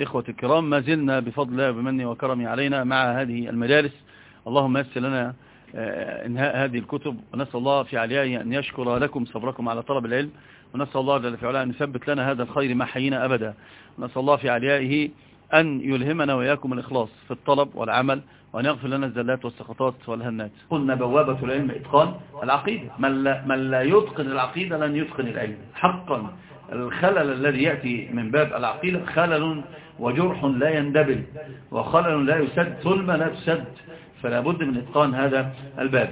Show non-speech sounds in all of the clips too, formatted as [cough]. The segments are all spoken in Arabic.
إخوة الكرام ما زلنا بفضل الله وبمنه وكرمه علينا مع هذه المجالس. اللهم يسر لنا آه، إنهاء هذه الكتب ونسأل الله في عليائه أن يشكر لكم صبركم على طلب العلم ونسأل الله جل في علاه أن يثبت لنا هذا الخير ما حيينا أبدا. ونسأل الله في عليائه أن يلهمنا وإياكم الإخلاص في الطلب والعمل وأن يغفر لنا الزلات والسقطات والهنات. قلنا بوابة العلم إتقان العقيدة. من لا, من لا يتقن العقيدة لن يتقن العلم. حقا. الخلل الذي يأتي من باب العقيدة خلل وجرح لا يندبل وخلل لا يسد ثلمة لا تسد فلا بد من إتقان هذا الباب.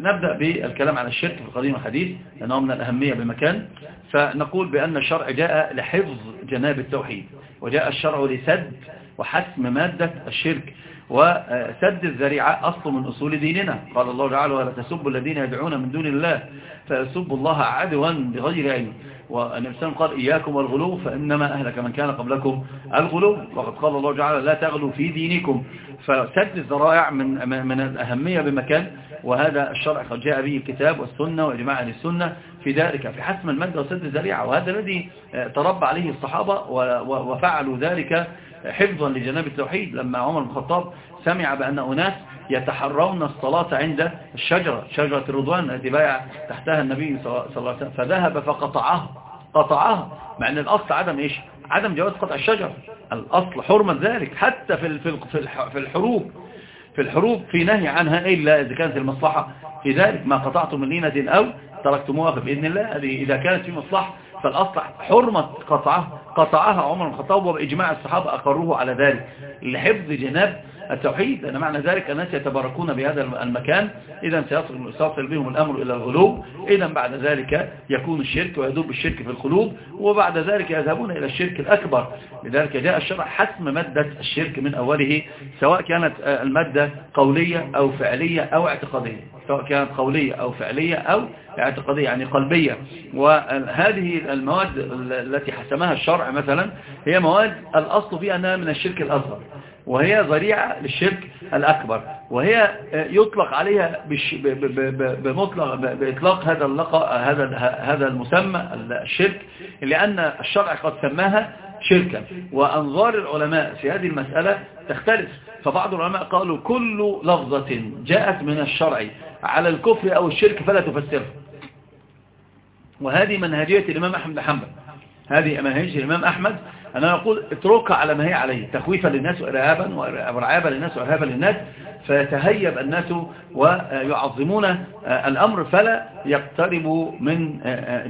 نبدأ بالكلام عن الشرك في القديم الحديث لأنه من الأهمية بمكان فنقول بأن الشرع جاء لحفظ جناب التوحيد وجاء الشرع لسد وحسم مادة الشرك وسد الذريعة أصل من أصول ديننا. قال الله تعالى ولا تسبوا الذين يدعون من دون الله فيسبوا الله عدوا بغير علم. والنبي صلى قال إياكم والغلو فإنما أهلك من كان قبلكم الغلو. وقد قال الله تعالى لا تغلوا في دينكم. فسد الذرائع من, من الأهمية بمكان وهذا الشرع قد جاء به الكتاب والسنة وإجماع أهل السنة في ذلك في حسم المادة وسد الذريعة وهذا الذي تربى عليه الصحابة وفعلوا ذلك حفظا لجناب التوحيد لما عمر بن الخطاب سمع بأن أناس يتحرون الصلاة عند الشجرة. شجرة الرضوان التي بايع تحتها النبي صلى الله عليه وسلم. فذهب فقطعها قطعها مع أن الأصل عدم إيش؟ عدم جواز قطع الشجرة. الأصل حرمة ذلك. حتى في في الحروب. في الحروب في نهي عنها إلا إذا كانت المصلحة في ذلك. ما قطعتم من لينة أو تركتموها بإذن الله. إذا كانت في مصلحة فالأصل حرمة قطعها قطعها عمر الخطاب وبإجماع الصحابة أقروه على ذلك. لحفظ جناب التوحيد لأن معنى ذلك الناس يتباركون بهذا المكان. إذا سيصل بهم الأمر إلى الغلوب. إذا بعد ذلك يكون الشرك ويدوب الشرك في القلوب وبعد ذلك يذهبون إلى الشرك الأكبر. لذلك جاء الشرع حسم مادة الشرك من أوله سواء كانت المادة قولية أو فعلية أو اعتقادية. سواء كانت قولية أو فعلية أو اعتقادية يعني قلبية. وهذه المواد التي حسمها الشرع مثلا هي مواد الأصل فيها أنها من الشرك الأصغر. وهي ذريعة للشرك الأكبر وهي يطلق عليها بمطلق بإطلاق هذا اللقاء هذا هذا المسمى الشرك لأن الشرع قد سماها شركا. وأنظار العلماء في هذه المسألة تختلف. فبعض العلماء قالوا كل لفظة جاءت من الشرع على الكفر أو الشرك فلا تفسره. وهذه منهجية الإمام أحمد حنبل. هذه منهجية الإمام أحمد أنا أقول اتركها على ما هي عليه تخويفا للناس وإرهابا ورعابا للناس وإرهابا للناس فيتهيب الناس ويعظمون الأمر فلا يقتربوا من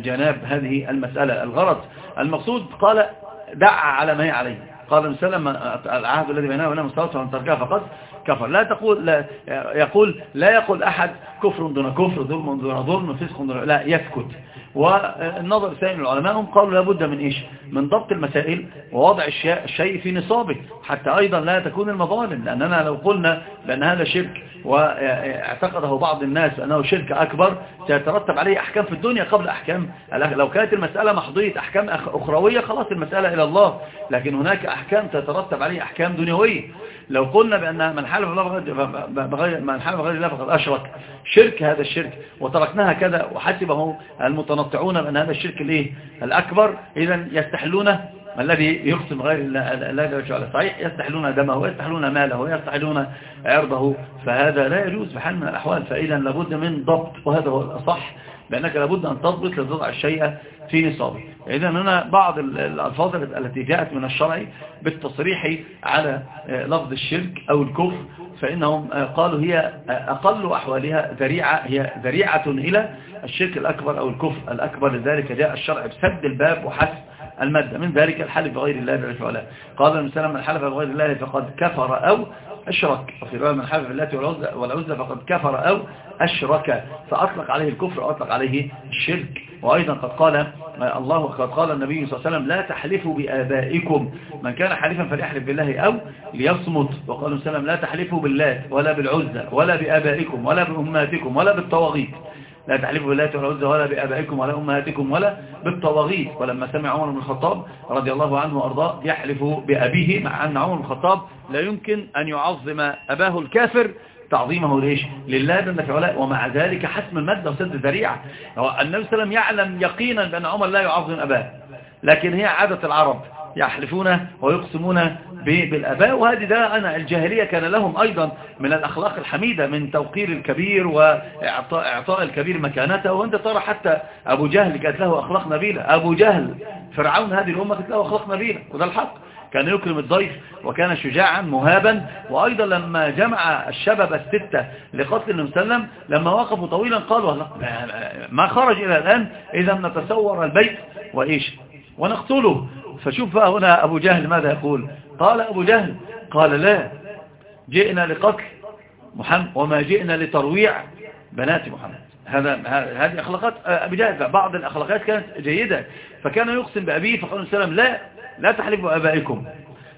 جناب هذه المسألة. الغرض المقصود قال دع على ما هي عليه. قال وسلم العهد الذي بيننا وبينهم الصلاة ومن تركها فقط. كفر. لا تقول لا يقول لا يقول أحد كفر دون كفر ظلم دون ظلم فسق دون لا يسكت. والنظر الثاني العلماء قالوا لابد من إيش؟ من ضبط المسائل ووضع الشيء في نصابه حتى أيضا لا تكون المظالم. لأننا لو قلنا بأن هذا شرك واعتقده بعض الناس أنه شرك أكبر سيترتب عليه أحكام في الدنيا قبل أحكام. لو كانت المسألة محضية أحكام أخروية خلاص المسألة إلى الله. لكن هناك أحكام تترتب عليه أحكام دنيوية. لو قلنا بأن من حلف بغير من حلف بغير الله فقد أشرك. شرك هذا الشرك. وتركناها كذا. وحسبه المتنطعون بأن هذا الشرك الإيه؟ الأكبر. إذا يستحلونه. الذي يقسم غير الله؟ جل وعلا صحيح. يستحلون دمه ويستحلون ماله ويستحلون عرضه. فهذا لا يجوز بحال من الأحوال. فإذا لابد من ضبط. وهذا هو الأصح. بأنك لابد أن تضبط لتضع الشيء في نصابه. إذا هنا بعض الألفاظ التي جاءت من الشرع بالتصريح على لفظ الشرك أو الكفر فإنهم قالوا هي أقل أحوالها ذريعة هي ذريعة إلى الشرك الأكبر أو الكفر الأكبر. لذلك جاء الشرع بسد الباب وحسب المادة. من ذلك الحلف بغير الله وعلا قال المسلم من حلف بغير الله فقد كفر أو أشرك رواية من حلف بالله والعزة فقد كفر أو أشرك فأطلق عليه الكفر وأطلق عليه الشرك. وأيضا قد قال الله قد قال النبي صلى الله عليه وسلم لا تحلفوا بآبائكم من كان حليفا فليحلف بالله أو ليصمت. وقال وسلم لا تحلفوا بالله ولا بالعزة ولا بآبائكم ولا بأمهاتكم ولا بالطواغيت. لا تحلفوا بالله والعزة ولا بآبائكم ولا أمهاتكم ولا بالطواغيت. ولما سمع عمر بن الخطاب رضي الله عنه وأرضاه يحلف بأبيه مع أن عمر بن الخطاب لا يمكن أن يعظم أباه الكافر. تعظيمه ليش؟ لله جل في علاه ومع ذلك حسم المادة وسد الذريعة النبي صلى الله عليه وسلم يعلم يقينا بأن عمر لا يعظم أباه لكن هي عادة العرب. يحلفون ويقسمون بالأباء وهذه ده أنا الجاهلية كان لهم أيضا من الأخلاق الحميدة من توقير الكبير وإعطاء إعطاء الكبير مكانته. وأنت ترى حتى أبو جهل كانت له أخلاق نبيلة. أبو جهل فرعون هذه الأمة كانت له أخلاق نبيلة وده الحق. كان يكرم الضيف وكان شجاعا مهابا. وأيضا لما جمع الشباب الستة لقتل وسلم لما وقفوا طويلا قالوا ما خرج إلى الآن إذا نتصور البيت وإيش ونقتله. فشوف بقى هنا أبو جهل ماذا يقول. قال أبو جهل قال لا جئنا لقتل محمد وما جئنا لترويع بنات محمد. هذا هذه أخلاقات أبي جهل بعض الأخلاقات كانت جيدة. فكان يقسم بأبيه فقال السلام لا لا تحلفوا أبائكم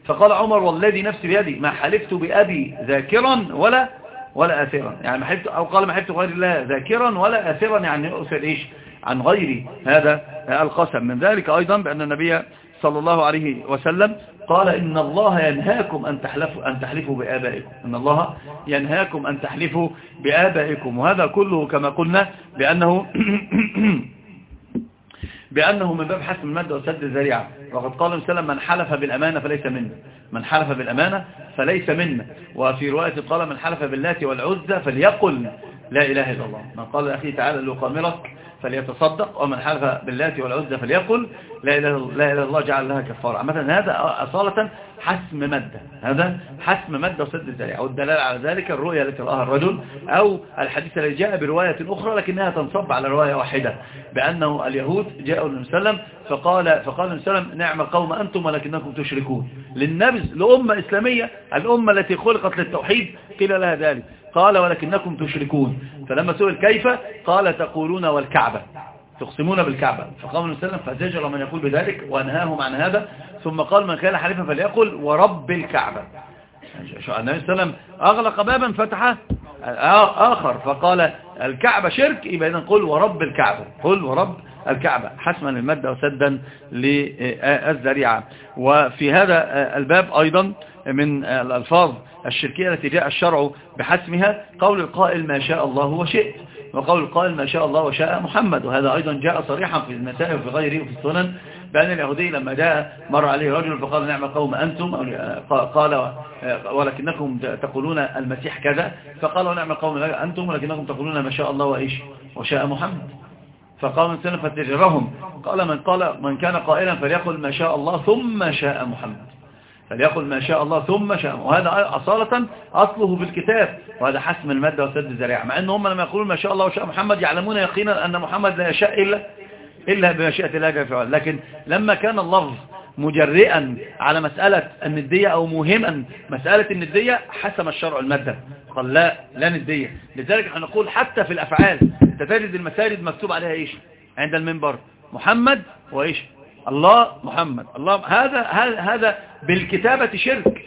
فقال عمر والذي نفسي بيدي ما حلفت بأبي ذاكرا ولا ولا آثرا يعني ما حلفت أو قال ما حلفت غير الله ذاكرا ولا آثرا يعني يؤثر إيش؟ عن غير هذا القسم. من ذلك أيضا بأن النبي صلى الله عليه وسلم قال إن الله ينهاكم أن تحلفوا, أن تحلفوا بآبائكم. إن الله ينهاكم أن تحلفوا بآبائكم. وهذا كله كما قلنا بأنه [clears throat] بأنه من باب حسم المادة وسد الذريعة. وقد قال وسلم من حلف بالأمانة فليس منا من حلف بالأمانة فليس منا وفي رواية قال من حلف باللات والعزة فليقل لا إله إلا الله. من قال لأخيه تعالى لأقامرك فليتصدق ومن حلف باللات والعزة فليقل لا إله إلا الله جعل لها كفارة. مثلا هذا أصالة حسم مادة هذا حسم مادة وسد الذريعة والدلالة على ذلك الرؤية التي رآها الرجل أو الحديث الذي جاء برواية أخرى لكنها تنصب على رواية واحدة بأنه اليهود جاءوا النبي صلى الله عليه وسلم فقال فقال النبي صلى الله عليه وسلم نعم القوم أنتم ولكنكم تشركون. للنبذ لأمة إسلامية الأمة التي خلقت للتوحيد قيل لها ذلك. قال ولكنكم تشركون. فلما سئل كيف؟ قال تقولون والكعبة. تقسمون بالكعبة. فقام النبي صلى الله عليه وسلم فزجر من يقول بذلك وأنهاهم عن هذا. ثم قال من كان حليفا فليقل ورب الكعبة. النبي صلى الله عليه وسلم أغلق بابا فتح آخر. فقال الكعبة شرك يبقى قل ورب الكعبة. قل ورب الكعبة. حسما للمادة وسدا للذريعة. وفي هذا الباب أيضا من الألفاظ الشركية التي جاء الشرع بحسمها قول القائل ما شاء الله وشئت وقول القائل ما شاء الله وشاء محمد وهذا أيضا جاء صريحا في المسائل وفي غيره وفي السنن بأن اليهودي لما جاء مر عليه رجل فقال نعم قوم أنتم قال ولكنكم تقولون المسيح كذا فقالوا نعم قوم أنتم ولكنكم تقولون ما شاء الله وإيش؟ وشاء محمد. فقال من سنة فتجرهم قال من قال من كان قائلا فليقل ما شاء الله ثم شاء محمد. فليقل ما شاء الله ثم شاء وهذا أصالة أصله في الكتاب وهذا حسم المادة وسد الزريعة مع أن هم لما يقولون ما شاء الله وشاء محمد يعلمون يقينا أن محمد لا يشاء إلا إلا بمشيئة الله جل لكن لما كان اللفظ مجرئا على مسألة الندية أو مهما مسألة الندية حسم الشرع المادة. قال لا لا ندية. لذلك نقول حتى في الأفعال تتجد المساجد مكتوب عليها إيش؟ عند المنبر. محمد وإيش؟ الله محمد. الله هذا هذا بالكتابة شرك.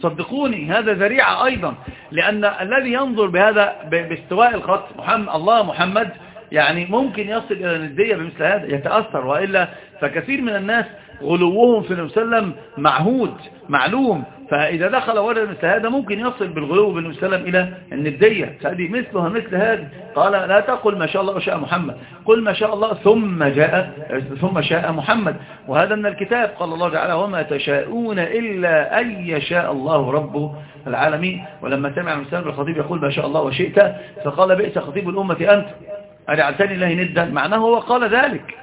صدقوني هذا ذريعة أيضا. لأن الذي ينظر بهذا باستواء الخط محمد الله محمد يعني ممكن يصل إلى الندية بمثل هذا يتأثر. وإلا فكثير من الناس غلوهم في المسلم معهود معلوم. فإذا دخل ولد مثل هذا ممكن يصل بالغلو بالمسلم إلى الندية. فهذه مثلها مثل هذا قال لا تقل ما شاء الله وشاء محمد. قل ما شاء الله ثم جاء ثم شاء محمد. وهذا من الكتاب. قال الله تعالى وما تشاءون إلا أن يشاء الله رب العالمين. ولما سمع المسلم الخطيب يقول ما شاء الله وشئت. فقال بئس خطيب الأمة أنت. أجعلتني الله ندا. معناه هو قال ذلك.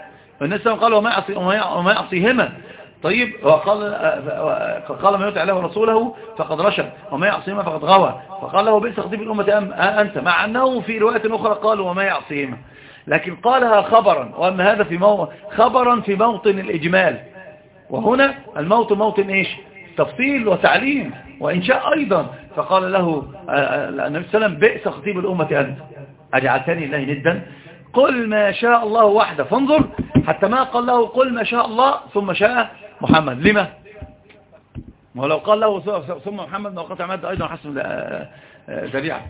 والناس قال وما يعصيهما طيب وقال قال ما يطع له ورسوله فقد رشد وما يعصيهما فقد غوى. فقال له بئس خطيب الأمة أم أنت؟ مع أنه في رواية أخرى قال وما يعصيهما. لكن قالها خبرا وأن هذا في مو... خبرا في موطن الإجمال. وهنا الموت موطن إيش؟ تفصيل وتعليم وإنشاء أيضا. فقال له النبي صلى الله عليه وسلم بئس خطيب الأمة أنت أجعلتني الله ندا. قل ما شاء الله وحده فانظر حتى ما قال له قل ما شاء الله ثم شاء محمد. لما؟ ولو قال له ثم محمد ما قطع أيضا حسن ذريعة.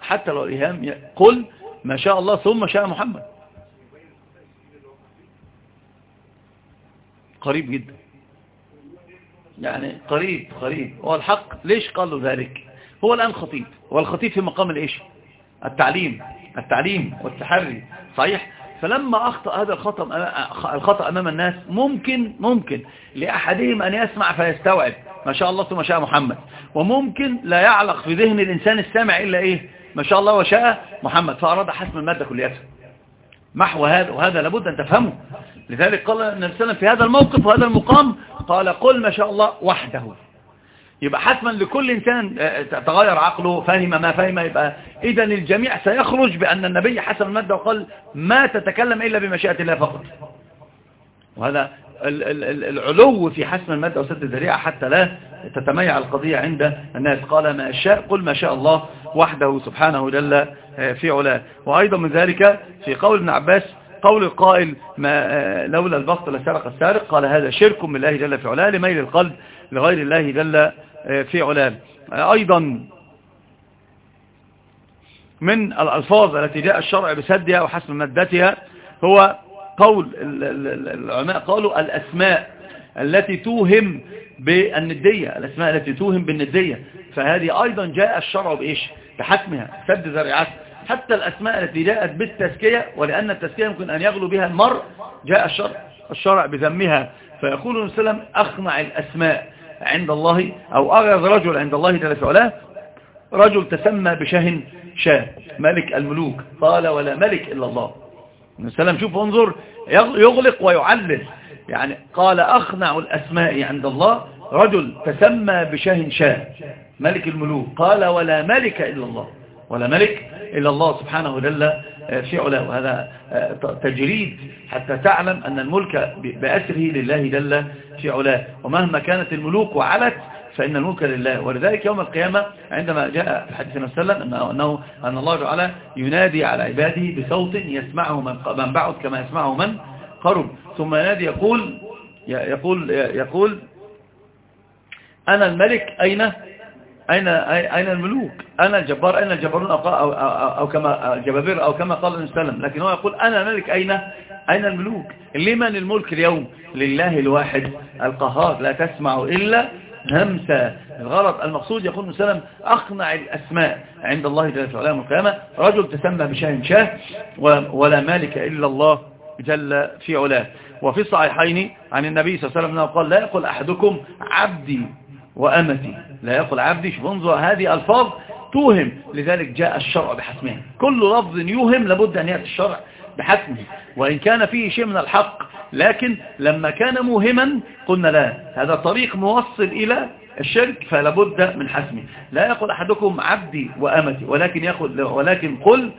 حتى لو الإيهام قل ما شاء الله ثم شاء محمد. قريب جدا. يعني قريب قريب. هو الحق. ليش قالوا ذلك؟ هو الآن خطيب. والخطيب في مقام الإيش؟ التعليم. التعليم والتحري. صحيح؟ فلما أخطأ هذا الخطأ أمام الناس ممكن ممكن لأحدهم أن يسمع فيستوعب ما شاء الله ثم شاء محمد. وممكن لا يعلق في ذهن الإنسان السامع إلا إيه؟ ما شاء الله وشاء محمد. فأراد حسم المادة كليتها محو هذا وهذا لابد أن تفهمه. لذلك قال النبي صلى الله عليه وسلم في هذا الموقف وهذا المقام قال قل ما شاء الله وحده. يبقى حتما لكل إنسان آه، تغير عقله فهم ما فهم يبقى إذا الجميع سيخرج بأن النبي حسن المادة وقال ما تتكلم إلا بمشيئة الله فقط. وهذا العلو في حسن المادة وسد الذريعة حتى لا تتميع القضية عند الناس. قال ما شاء قل ما شاء الله وحده سبحانه جل آه، في علاه. وأيضا من ذلك في قول ابن عباس قول القائل ما آه، لولا البسط لسرق السارق قال هذا شرك من الله جل في علاه لميل القلب. لغير الله جل آه، في علاه أيضا من الألفاظ التي جاء الشرع بسدها وحسن مادتها هو قول العلماء قالوا الأسماء التي توهم بالندية الأسماء التي توهم بالندية. فهذه أيضا جاء الشرع بإيش؟ بحسمها سد ذريعات حتى الأسماء التي جاءت بالتزكية ولأن التزكية يمكن أن يغلو بها المرء جاء الشرع, الشرع بذمها. فيقول النبي صلى الله عليه وسلم الأسماء. عند الله أو أغيظ رجل عند الله جل في رجل تسمى بشه شاه ملك الملوك. قال ولا ملك إلا الله. وسلم شوف انظر يغلق ويعلل. يعني قال أخنع الأسماء عند الله رجل تسمى بشه شاه ملك الملوك. قال ولا ملك إلا الله. ولا ملك إلا الله سبحانه جل في علاه وهذا تجريد حتى تعلم أن الملك بأسره لله جل في علاه ومهما كانت الملوك وعلت فإن الملك لله. ولذلك يوم القيامة عندما جاء في حديث النبي صلى الله عليه وسلم أنه أن الله تعالى ينادي على عباده بصوت يسمعه من بعد كما يسمعه من قرب. ثم ينادي يقول يقول يقول أنا الملك أين؟ أين أين الملوك؟ أنا الجبار؟ أين الجبارون أو, أو, أو, أو كما جبابير أو كما قال النبي صلى الله عليه وسلم. لكن هو يقول أنا الملك أين أين الملوك؟ لمن الملك اليوم؟ لله الواحد القهار لا تسمع إلا همسة. الغرض المقصود يقول النبي صلى الله عليه وسلم أقنع الأسماء عند الله جل وعلا القيامة. رجل تسمى بشاه شاه ولا مالك إلا الله جل في علاه. وفي الصحيحين عن النبي صلى الله عليه وسلم قال لا يقول أحدكم عبدي وأمتي. لا يقول عبدي شوف انظر هذه ألفاظ توهم. لذلك جاء الشرع بحسمها كل لفظ يوهم لابد أن يأتي الشرع بحسمه وإن كان فيه شيء من الحق لكن لما كان موهما قلنا لا. هذا طريق موصل إلى الشرك فلا بد من حسمه لا يقول أحدكم عبدي وأمتي ولكن يقول ولكن قل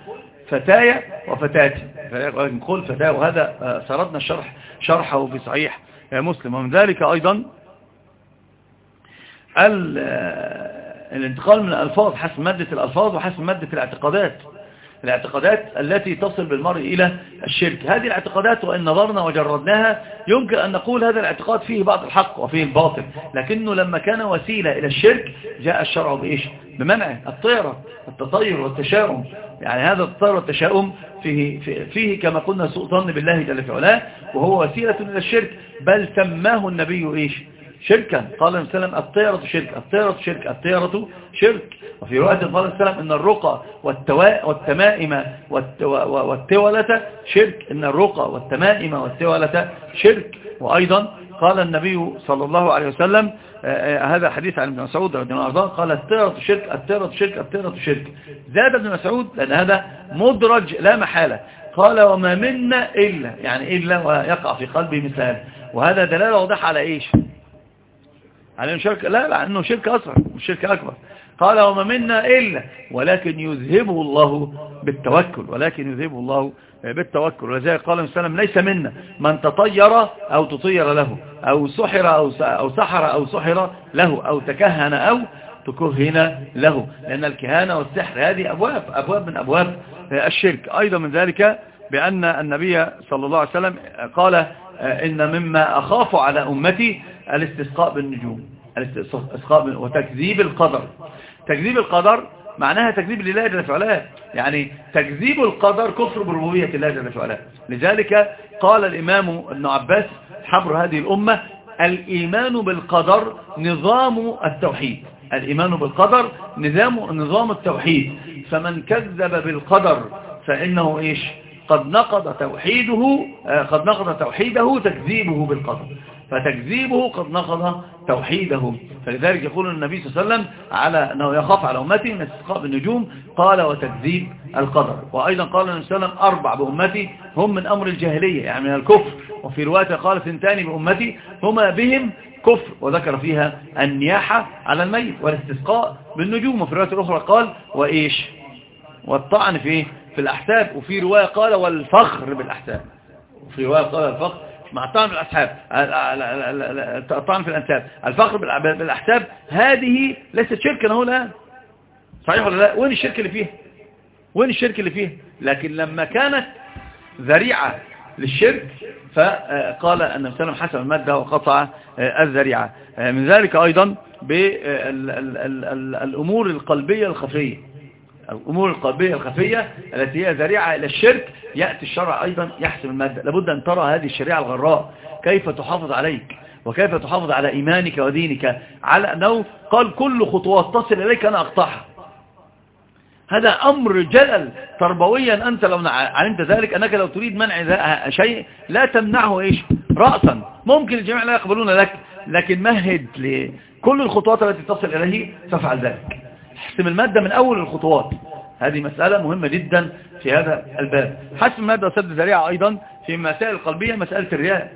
فتايا وفتاتي. ولكن قل فتايا وهذا سردنا الشرح شرحه في صحيح مسلم. ومن ذلك أيضا الانتقال من الألفاظ حسب مادة الألفاظ وحسب مادة الاعتقادات. الاعتقادات التي تصل بالمرء إلى الشرك. هذه الاعتقادات وإن نظرنا وجردناها يمكن أن نقول هذا الاعتقاد فيه بعض الحق وفيه الباطل. لكنه لما كان وسيلة إلى الشرك جاء الشرع بإيش؟ بمنع الطيرة التطير والتشاؤم. يعني هذا التطير والتشاؤم فيه, فيه, فيه كما قلنا سوء ظن بالله جل في علاه وهو وسيلة إلى الشرك. بل سماه النبي إيش؟ شركا قال النبي صلى الله عليه وسلم الطيرة شرك الطيرة شرك الطيرة شرك. وفي رواية قال النبي صلى الله عليه وسلم إن الرقى والتمائم والتولة شرك. إن الرقى والتمائم والتولة شرك. وأيضا قال النبي صلى الله عليه وسلم آه، آه، هذا حديث عن ابن مسعود رضي الله عنه. قال الطيرة شرك الطيرة شرك الطيرة شرك. زاد ابن مسعود لأن هذا مدرج لا محالة. قال وما منا إلا يعني إلا ويقع في قلبي مثل هذا وهذا دلالة واضحة على إيش؟ على إنه شرك لا لا إنه شرك أصغر مش شرك أكبر. قال وما منا إلا ولكن يذهبه الله بالتوكل ولكن يذهبه الله بالتوكل. ولذلك قال النبي صلى الله عليه وسلم ليس منا من تطير أو تطير له أو سحر أو أو سحر أو سحر له أو تكهن أو تكهن له. لأن الكهانة والسحر هذه أبواب أبواب من أبواب الشرك. أيضا من ذلك بأن النبي صلى الله عليه وسلم قال إن مما أخاف على أمتي الاستسقاء بالنجوم الاستسقاء وتكذيب القدر. تكذيب القدر معناها تكذيب لله جل وعلا يعني تكذيب القدر كفر بربوبية الله جل وعلا لذلك قال الإمام ابن عباس حبر هذه الأمة الإيمان بالقدر نظام التوحيد. الإيمان بالقدر نظام نظام التوحيد. فمن كذب بالقدر فإنه إيش؟ قد نقض توحيده آه، قد نقض توحيده تكذيبه بالقدر. فتكذيبه قد نقض توحيده. فلذلك يقول النبي صلى الله عليه وسلم على أنه يخاف على أمتي من استسقاء بالنجوم قال وتكذيب القدر. وأيضا قال النبي صلى الله عليه وسلم أربع بأمتي هم من أمر الجاهلية يعني من الكفر. وفي رواية قال ثنتان بأمتي هما بهم كفر. وذكر فيها النياحة على الميت والاستسقاء بالنجوم. وفي الرواية الأخرى قال وإيش؟ والطعن في في الأحساب وفي رواية قال والفخر بالأحساب. وفي رواية قال الفخر مع الطعن بالأحساب الطعن في الأنساب. الفخر بالأحساب هذه ليست شركا الآن صحيح ولا لا؟ وين الشرك اللي فيها وين الشرك اللي فيها لكن لما كانت ذريعة للشرك فقال أن مسلم حسب المادة وقطع الذريعة. من ذلك أيضا بالأمور القلبية الخفية. الأمور القلبية الخفية التي هي ذريعة إلى الشرك يأتي الشرع أيضا يحسم المادة. لابد أن ترى هذه الشريعة الغراء. كيف تحافظ عليك؟ وكيف تحافظ على إيمانك ودينك؟ على أنه قال كل خطوات تصل إليك أنا أقطعها. هذا أمر جلل. تربويا أنت لو علمت ذلك أنك لو تريد منع شيء لا تمنعه إيش؟ رأسا. ممكن الجميع لا يقبلون لك لكن مهد لكل الخطوات التي تصل إليه فافعل ذلك. حسم المادة من أول الخطوات. هذه مسألة مهمة جدا في هذا الباب. حسم المادة وسد ذريعة أيضا في مسائل القلبية مسألة الرياء.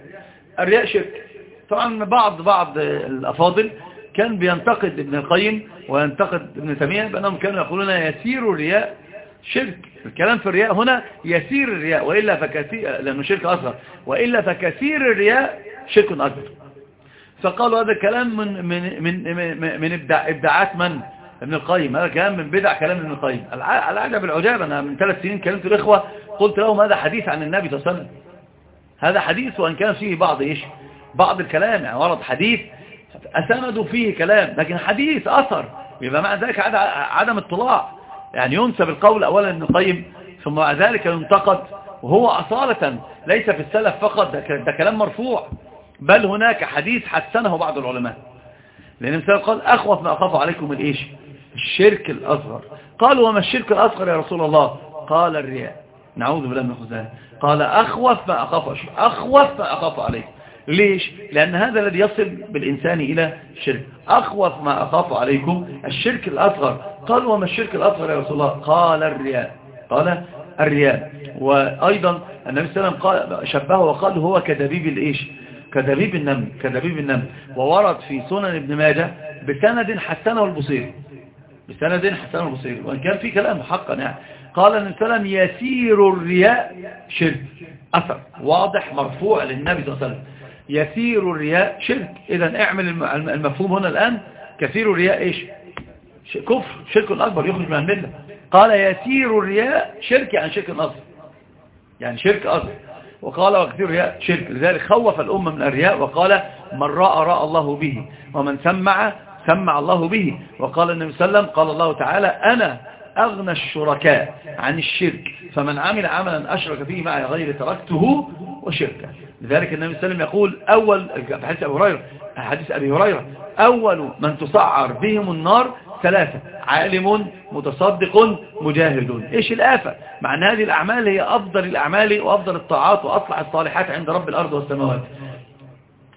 الرياء شرك. طبعا بعض بعض الأفاضل كان بينتقد ابن القيم وينتقد ابن تيمية بأنهم كانوا يقولون يسير الرياء شرك. الكلام في الرياء هنا يسير الرياء وإلا فكثير لأنه شرك أصغر. وإلا فكثير الرياء شرك أكبر. فقالوا هذا الكلام من من من من, من ابداعات من؟ ابن القيم هذا كلام من بدع كلام ابن القيم. العجب العجاب أنا من ثلاث سنين كلمت الإخوة قلت لهم هذا حديث عن النبي صلى الله عليه وسلم. هذا حديث وإن كان فيه بعض إيش؟ بعض الكلام يعني ورد حديث أسندوا فيه كلام لكن حديث أثر. يبقى مع ذلك عدم اطلاع. يعني ينسب القول أولا ابن القيم ثم مع ذلك ينتقد. وهو أصالة ليس في السلف فقط ده كلام مرفوع. بل هناك حديث حسنه بعض العلماء. لأن المثال قال أخوف ما أخاف عليكم الإيش الشرك الأصغر. قالوا وما الشرك الأصغر يا رسول الله؟ قال الرياء. نعوذ بالله من الخزان. قال أخوف ما أخاف أخوف ما أخاف عليكم ليش؟ لأن هذا الذي يصل بالإنسان إلى الشرك. أخوف ما أخاف عليكم الشرك الأصغر. قال وما الشرك الأصغر يا رسول الله؟ قال الرياء. قال الرياء. وأيضا النبي صلى الله عليه وسلم شبهه وقال هو كدبيب الإيش؟ كدبيب النمل. كدبيب النمل. وورد في سنن ابن ماجه بسند حسنه البصيري بسند حسنه البصيري وإن كان في كلام حقا يعني. قال النبي صلى الله عليه وسلم يسير الرياء شرك. أثر. واضح مرفوع للنبي صلى الله عليه وسلم. يسير الرياء شرك. إذا اعمل المفهوم هنا الآن كثير الرياء إيش؟ كفر. شرك أكبر يخرج من الملة. قال يسير الرياء شرك يعني شرك أصغر يعني شرك أصغر وقال وكثير الرياء شرك. لذلك خوف الأمة من الرياء وقال من رأى رأى الله به. ومن سمع سمع الله به. وقال النبي صلى الله عليه وسلم قال الله تعالى أنا أغنى الشركاء عن الشرك فمن عمل عملا أشرك فيه معي غير تركته وشركه. لذلك النبي صلى الله عليه وسلم يقول أول حديث أبي هريرة حديث أبي هريرة أول من تسعر بهم النار ثلاثة عالم متصدق مجاهد. إيش الآفة؟ مع أن هذه الأعمال هي أفضل الأعمال وأفضل الطاعات وأصلح الصالحات عند رب الأرض والسماوات.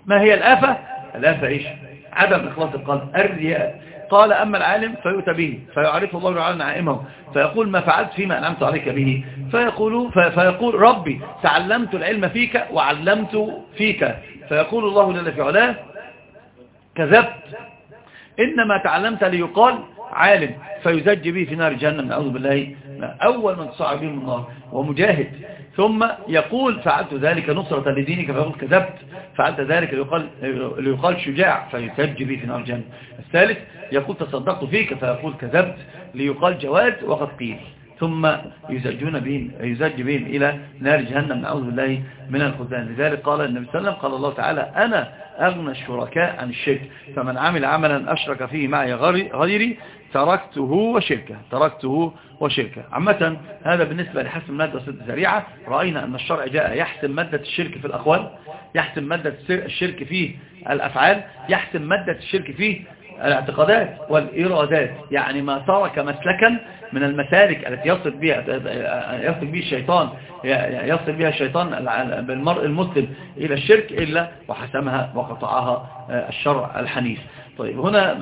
ما هي الآفة؟ الآفة إيش؟ عدم إخلاص القلب. الرياء قال أما العالم فيؤتى به فيعرف الله تعالى نعائمه. فيقول ما فعلت فيما أنعمت عليك به. فيقول, فيقول ربي تعلمت العلم فيك وعلمت فيك. فيقول الله جل في علاه كذبت. إنما تعلمت ليقال عالم فيزج به في نار جهنم. نعوذ بالله. أول من تصعب به من النار. ومجاهد ثم يقول فعلت ذلك نصرة لدينك فيقول كذبت. فعلت ذلك ليقال, ليقال شجاع فيسج به في نار جهنم. الثالث يقول تصدقت فيك فيقول كذبت. ليقال جواد وقد قيل. ثم يزجون بهم يزج بهم إلى نار جهنم. نعوذ بالله من الخزان. لذلك قال النبي صلى الله عليه وسلم قال الله تعالى أنا أغنى الشركاء عن الشرك. فمن عمل عملا أشرك فيه معي غيري تركته وشركه تركته وشركه. عامة هذا بالنسبة لحسم مادة سريعة رأينا أن الشرع جاء يحسم مادة الشرك في الأقوال يحسم مادة الشرك في الأفعال يحسم مادة الشرك في الاعتقادات والإرادات يعني ما ترك مسلكا من المسالك التي يصل بها يصل به الشيطان يصل بها الشيطان بالمرء المسلم إلى الشرك إلا وحسمها وقطعها الشرع الحنيف. طيب هنا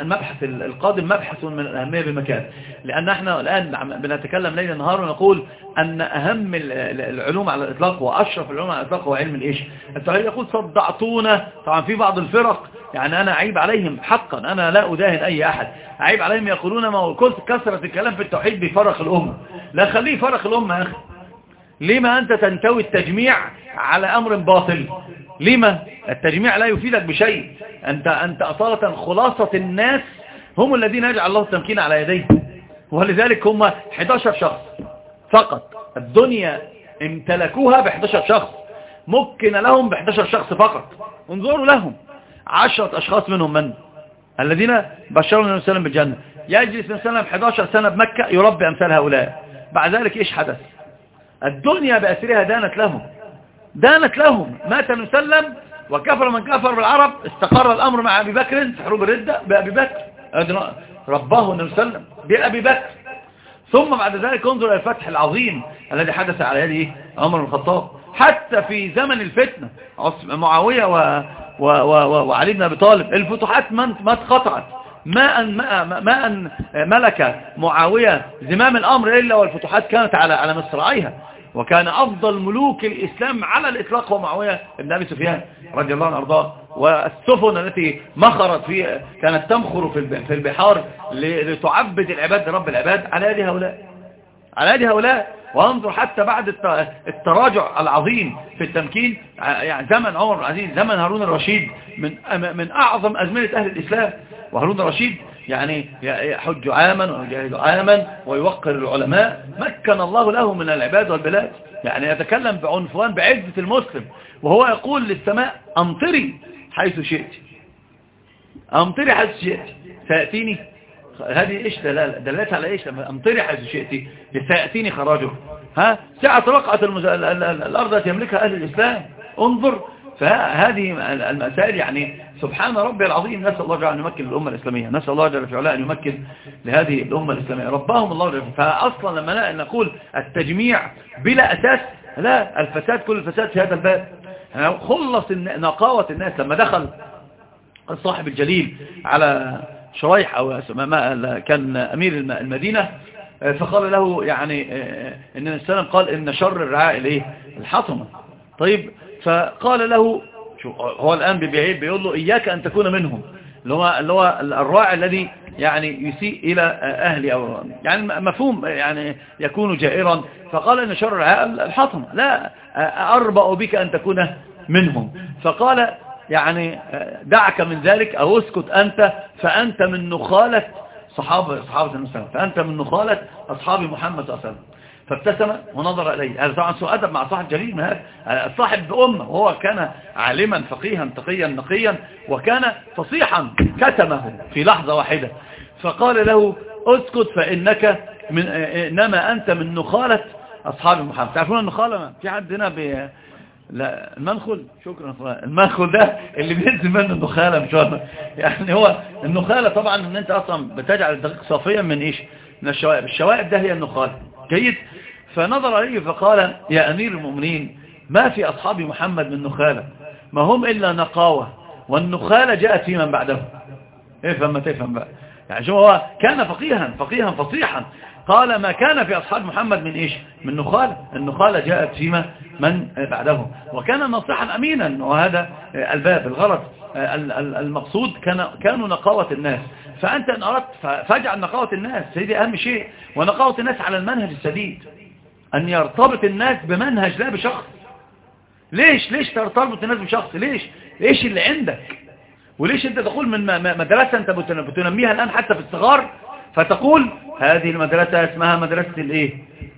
المبحث القادم مبحث من الأهمية بمكان. لأن إحنا الآن بنتكلم ليل نهار ونقول أن أهم العلوم على الإطلاق وأشرف العلوم على الإطلاق هو علم الإيش؟ التوحيد يقول صدعتونا. طبعا في بعض الفرق يعني أنا عيب عليهم حقا أنا لا أداهن أي أحد. عيب عليهم يقولون ما هو كثرة الكلام في التوحيد بيفرق الأمة. لا خليه يفرق الأمة يا أخي. لما أنت تنتوي التجميع على أمر باطل؟ لما؟ التجميع لا يفيدك بشيء. أنت, أنت أصالة خلاصة الناس هم الذين يجعل الله التمكين على يديه. ولذلك هم 11 شخص فقط. الدنيا امتلكوها ب 11 شخص. مكن لهم ب 11 شخص فقط. انظروا لهم. عشرة أشخاص منهم من؟ الذين بشروا النبي صلى الله عليه وسلم بالجنة. يجلس النبي صلى الله عليه وسلم 11 سنة بمكة يربي أمثال هؤلاء. بعد ذلك إيش حدث؟ الدنيا بأسرها دانت لهم. دانت لهم. مات النبي صلى وكفر من كفر بالعرب. استقر الأمر مع أبي بكر. في حروب الردة بأبي بكر. رباه النبي صلى الله عليه وسلم بأبي بكر. ثم بعد ذلك انظر إلى الفتح العظيم الذي حدث على يده عمر بن الخطاب. حتى في زمن الفتنة معاوية. وعلي بن أبي طالب الفتوحات ما اتقطعت. ما أن, ما أن ملك معاوية زمام الأمر إلا والفتوحات كانت على على مصراعيها. وكان أفضل ملوك الإسلام على الإطلاق هو معاوية بن أبي سفيان رضي الله عنه أرضاه والسفن التي مخرت في كانت تمخر في البحار لتعبد العباد لرب العباد على يد هؤلاء. على يد هؤلاء وانظر حتى بعد التراجع العظيم في التمكين يعني زمن عمر العزيز زمن هارون الرشيد من من أعظم أزمنة أهل الإسلام. وهارون الرشيد يعني يحج عاما ويجاهد عاما ويوقر العلماء. مكن الله له من العباد والبلاد. يعني يتكلم بعنفوان بعزة المسلم. وهو يقول للسماء أمطري حيث شئت. أمطري حيث شئت. سيأتيني. هذه إيش دلالت على إيش؟ أمطري حيث شئت سيأتيني خراجه. ها؟ سعة رقعة الأرض التي يملكها أهل الإسلام. انظر. فهذه المسائل يعني سبحان ربي العظيم. نسأل الله جل أن يمكن الأمة الإسلامية. نسأل الله جل في أن يمكن لهذه الأمة الإسلامية. رباهم الله جل فأصلا لما نقول التجميع بلا أساس لا الفساد كل الفساد في هذا الباب. خلص نقاوة الناس لما دخل الصاحب الجليل على شريح أو كان أمير المدينة فقال له يعني ان السلام قال إن شر الرعاء الايه الحطمة. طيب فقال له هو الآن بيعيب بيقول له إياك أن تكون منهم اللي هو, اللي هو الراعي الذي يعني يسيء إلى أهلي أو يعني مفهوم يعني يكون جائرا. فقال إن شر الحطم لا أربأ بك أن تكون منهم. فقال يعني دعك من ذلك أو اسكت أنت فأنت من نخالة صحابة صحابة المسلم فأنت من نخالة أصحاب محمد صلى الله عليه وسلم. فابتسم ونظر إليه. هذا طبعا سوء أدب مع صاحب جليل هذا الصاحب بأمة. وهو كان عالما فقيها تقيا نقيا وكان فصيحا كتمه في لحظة واحدة. فقال له اسكت فإنك من إنما أنت من نخالة أصحاب محمد. تعرفون النخالة؟ في حد هنا لا المنخل شكرا. المنخل ده اللي بينزل منه النخالة مش هو؟ يعني هو النخالة طبعا إن أنت أصلا بتجعل الدقيق صافيا من إيش؟ من الشوائب. الشوائب ده هي النخالة. جيد؟ فنظر عليه فقال يا أمير المؤمنين ما في أصحاب محمد من نخالة؟ ما هم إلا نقاوة. والنخالة جاءت في من بعده. افهم ما تفهم بقى. يعني شو هو كان فقيها فقيها فصيحا. قال ما كان في أصحاب محمد من إيش؟ من نخالة النخالة جاءت فيما من بعده. وكان نصيحا أمينا. وهذا الباب الغلط. المقصود كان كانوا نقاوة الناس. فأنت إن أردت فاجعل نقاوة الناس. هذه أهم شيء. ونقاوة الناس على المنهج السديد. أن يرتبط الناس بمنهج لا بشخص. ليش؟ ليش ترتبط الناس بشخص؟ ليش؟ ليش اللي عندك؟ وليش أنت تقول من مدرسة أنت بتنميها الآن حتى في الصغار؟ فتقول هذه المدرسة اسمها مدرسة الإيه؟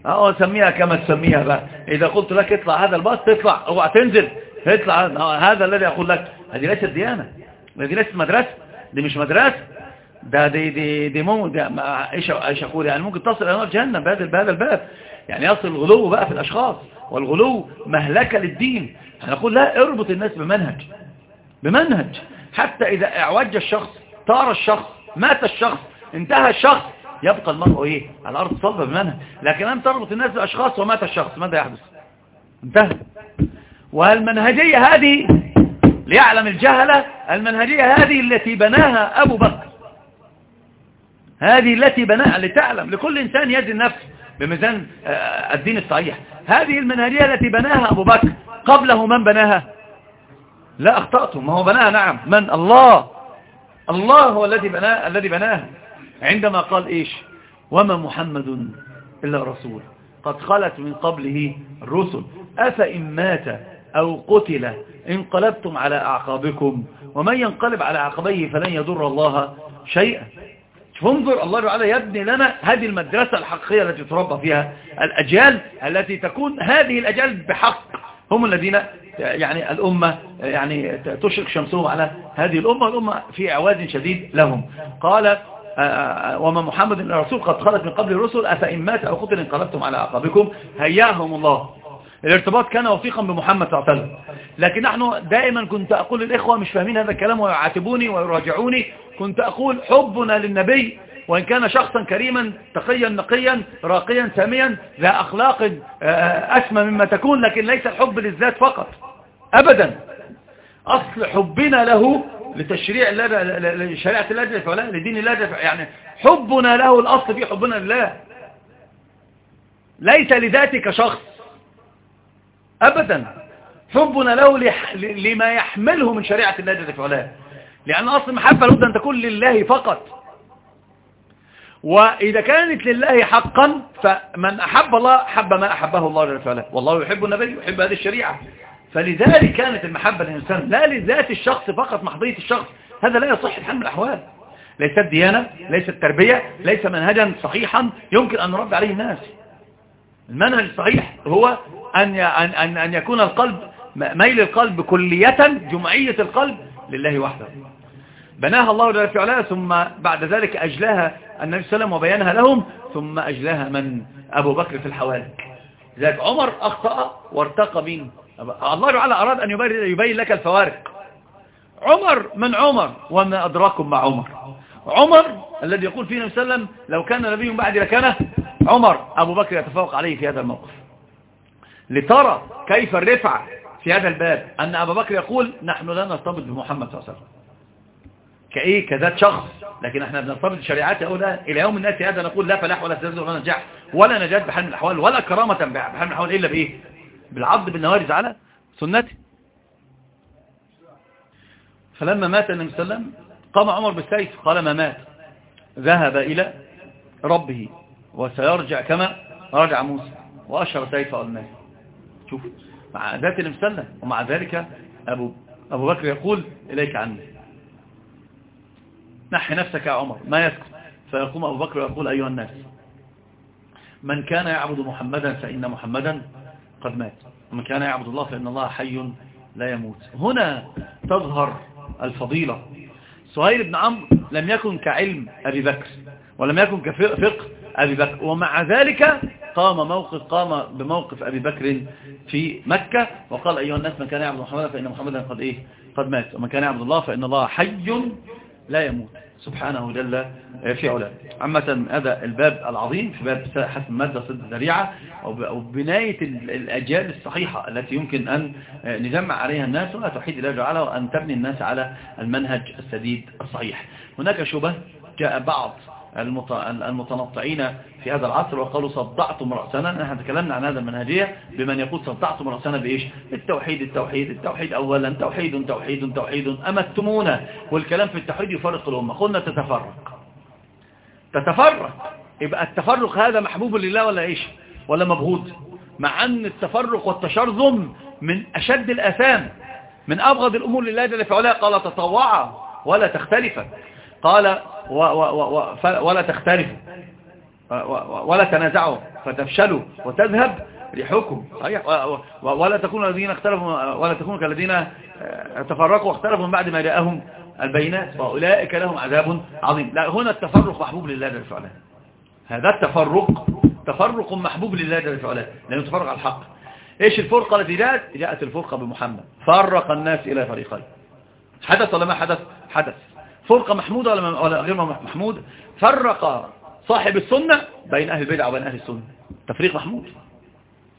آه سميها كما تسميها بقى. إذا قلت لك اطلع هذا الباص تطلع اوعى تنزل. اطلع هذا الذي أقول لك. هذه ليست ديانة. هذه ليست مدرسة. دي مش مدرسة. ده دي دي دي مو إيش إيش أقول؟ يعني ممكن تصل إلى جهنم بهذا بهذا الباب يعني يصل الغلو بقى في الأشخاص. والغلو مهلكة للدين. هنقول لا اربط الناس بمنهج. بمنهج. حتى إذا اعوج الشخص طار الشخص مات الشخص انتهى الشخص يبقى المرء إيه؟ على الأرض صلبة بمنها. لكن ان تربط الناس بأشخاص ومات الشخص ماذا يحدث؟ انتهى. والمنهجية هذه ليعلم الجهلة المنهجية هذه التي بناها أبو بكر. هذه التي بناها لتعلم لكل إنسان يزن نفسه بميزان آه، الدين الصحيح. هذه المنهجية التي بناها أبو بكر قبله من بناها؟ لا أخطأتم ما هو بناها نعم. من؟ الله. الله هو الذي بناها الذي بناها. عندما قال إيش؟ وما محمد إلا رسول. قد خلت من قبله الرسل. أفإن مات أو قتل انقلبتم على أعقابكم. ومن ينقلب على عقبيه فلن يضر الله شيئا. انظر الله تعالى يبني لنا هذه المدرسة الحقيقية التي تربى فيها الأجيال التي تكون هذه الأجيال بحق. هم الذين يعني الأمة يعني تشرق شمسهم على هذه الأمة الأمة في عواد شديد لهم. قال وما محمد الرسول قد خلت من قبل الرسل أفإن مات أو قتل انقلبتم على أعقابكم. هياهم الله. الارتباط كان وثيقا بمحمد صلى الله عليه وسلم. لكن نحن دائما كنت أقول للإخوة مش فاهمين هذا الكلام ويعاتبوني ويراجعوني كنت أقول حبنا للنبي وإن كان شخصا كريما تقيا نقيا راقيا ساميا ذا أخلاق آه، أسمى مما تكون لكن ليس الحب للذات فقط. أبدا. أصل حبنا له لتشريع الله لشريعة الله جل وعلا لدين الله جل يعني حبنا له الأصل في حبنا لله. ليس لذاتك شخص. أبدا. حبنا له لما يحمله من شريعة الله جل وعلا لأن أصل المحبة لابد أن تكون لله فقط. وإذا كانت لله حقا فمن أحب الله حب ما أحبه الله جل وعلا والله يحب النبي يحب هذه الشريعة. فلذلك كانت المحبة للإنسان لا لذات الشخص فقط محضية الشخص. هذا لا يصح الحال من الأحوال. ليست ديانة ليست تربية ليس منهجا صحيحا يمكن أن نرد عليه الناس. المنهج الصحيح هو أن أن أن يكون القلب ميل القلب كلية جمعية القلب لله وحده. بناها الله جل وعلا ثم بعد ذلك أجلاها النبي صلى الله عليه وسلم وبيانها لهم ثم أجلاها من أبو بكر في الحوالك ذلك عمر أخطأ وارتقى مين الله تعالى أراد أن يبين لك الفوارق. عمر من عمر وما أدراكم مع عمر. عمر الذي يقول فيه صلى الله عليه وسلم لو كان نبي بعد لكان عمر. أبو بكر يتفوق عليه في هذا الموقف. لترى كيف الرفع في هذا الباب أن أبا بكر يقول نحن لا نرتبط بمحمد صلى الله عليه وسلم. كإيه كذات شخص. لكن إحنا بنرتبط بشريعات أولى إلى يوم الناس هذا نقول لا فلاح ولا سلسل ولا نجاح ولا نجاة بحال من الأحوال ولا كرامة بحال من الأحوال إلا بإيه؟ بالعض بالنوارز على سنته. فلما مات النبي صلى الله عليه وسلم قام عمر بالسيف قال ما مات؟ ذهب إلى ربه وسيرجع كما رجع موسى وأشر سيفه الناس شوف مع ذات النبي صلى الله عليه وسلم ومع ذلك أبو, أبو بكر يقول إليك عني. نحي نفسك يا عمر ما يسكت. فيقوم أبو بكر ويقول أيها الناس من كان يعبد محمدا فإن محمدا قد مات. ومن كان يعبد الله فإن الله حي لا يموت. هنا تظهر الفضيلة. سهيل بن عمرو لم يكن كعلم أبي بكر ولم يكن كفقه أبي بكر ومع ذلك قام موقف قام بموقف أبي بكر في مكة وقال أيها الناس من كان يعبد محمدا فإن محمدا قد إيه؟ قد مات. ومن كان يعبد الله فإن الله حي لا يموت. سبحانه جل في علاه. عامة هذا الباب العظيم في باب حسم مادة صد ذريعة وبناية الأجيال الصحيحة التي يمكن أن نجمع عليها الناس ولا توحيد الله جعله وأن تبني الناس على المنهج السديد الصحيح. هناك شبه جاء بعض المتنطعين في هذا العصر وقالوا صدعتم رأسنا. نحن تكلمنا عن هذا المنهجية بمن يقول صدعتم رأسنا بإيش؟ التوحيد التوحيد التوحيد أولا توحيد توحيد توحيد. أمتمونا والكلام في التوحيد يفرق الأمة. قلنا تتفرق. تتفرق. يبقى التفرق هذا محبوب لله ولا إيش؟ ولا مبغوض مع أن التفرق والتشرذم من أشد الأثام. من أبغض الأمور لله جل في علاه. قال تطوعا ولا تختلفا. قال و و و ولا تختلفوا. ولا تنازعوا فتفشلوا وتذهب ريحكم. ولا تكونوا الذين اختلفوا ولا تكونوا كالذين آه، تفرقوا واختلفوا من بعد ما جاءهم البينات واولئك لهم عذاب عظيم. لا هنا التفرق محبوب لله جل وعلا. هذا التفرق تفرق محبوب لله جل وعلا لأنه تفرق على الحق. إيش الفرقة التي جاءت؟ جاءت الفرقة بمحمد. فرق الناس إلى فريقين. حدث ولا ما حدث؟ حدث. فرقة محمودة ولا غير محمودة فرق صاحب السنة بين أهل البدع وبين أهل السنة. تفريق محمود.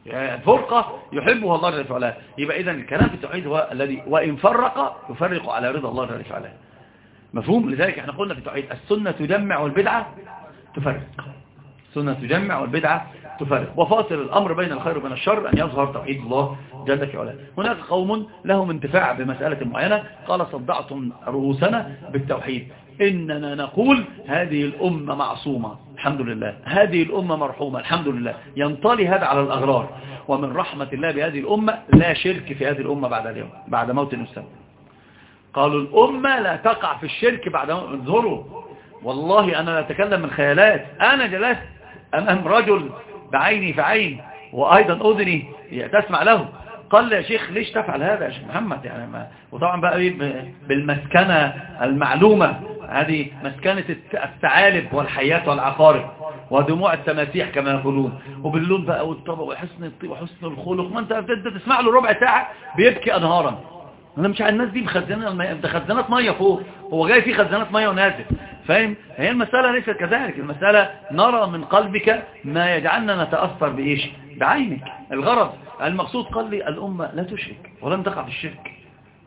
يعني فرقة يحبها الله جل وعلا. يبقى إذا الكلام في التوحيد هو الذي وإن فرق يفرق على رضا الله جل وعلا. مفهوم؟ لذلك إحنا قلنا في التوحيد السنة تجمع والبدعة تفرق. السنة تجمع والبدعة تفرق. وفاصل الأمر بين الخير وبين الشر أن يظهر توحيد الله جل في علاه. هناك قوم لهم انتفاع بمسألة معينة. قال صدعتم رؤوسنا بالتوحيد. إننا نقول هذه الأمة معصومة. الحمد لله. هذه الأمة مرحومة. الحمد لله. ينطلي هذا على الأغرار. ومن رحمة الله بهذه الأمة لا شرك في هذه الأمة بعد اليوم بعد موت الإنسان. قالوا الأمة لا تقع في الشرك بعد موت. انظروا. والله أنا لا أتكلم من خيالات. أنا جلست أمام رجل بعيني في عين وأيضا أذني تسمع له. قال يا شيخ ليش تفعل هذا يا شيخ محمد؟ يعني ما وطبعا بقى إيه بالمسكنة المعلومة هذه مسكنة الثعالب والحيات والعقارب ودموع التماسيح كما يقولون. وباللون بقى والطبع وحسن الطيب وحسن الخلق. ما أنت تسمع له ربع ساعة بيبكي انهارا. أنا مش على الناس دي مخزنات ده خزانات مية فوق. هو جاي فيه خزانات مية ونازل. فاهم؟ هي المسألة ليست كذلك المسألة نرى من قلبك ما يجعلنا نتأثر بإيش؟ بعينك. الغرض المقصود قال لي الأمة لا تشرك ولن تقع في الشرك.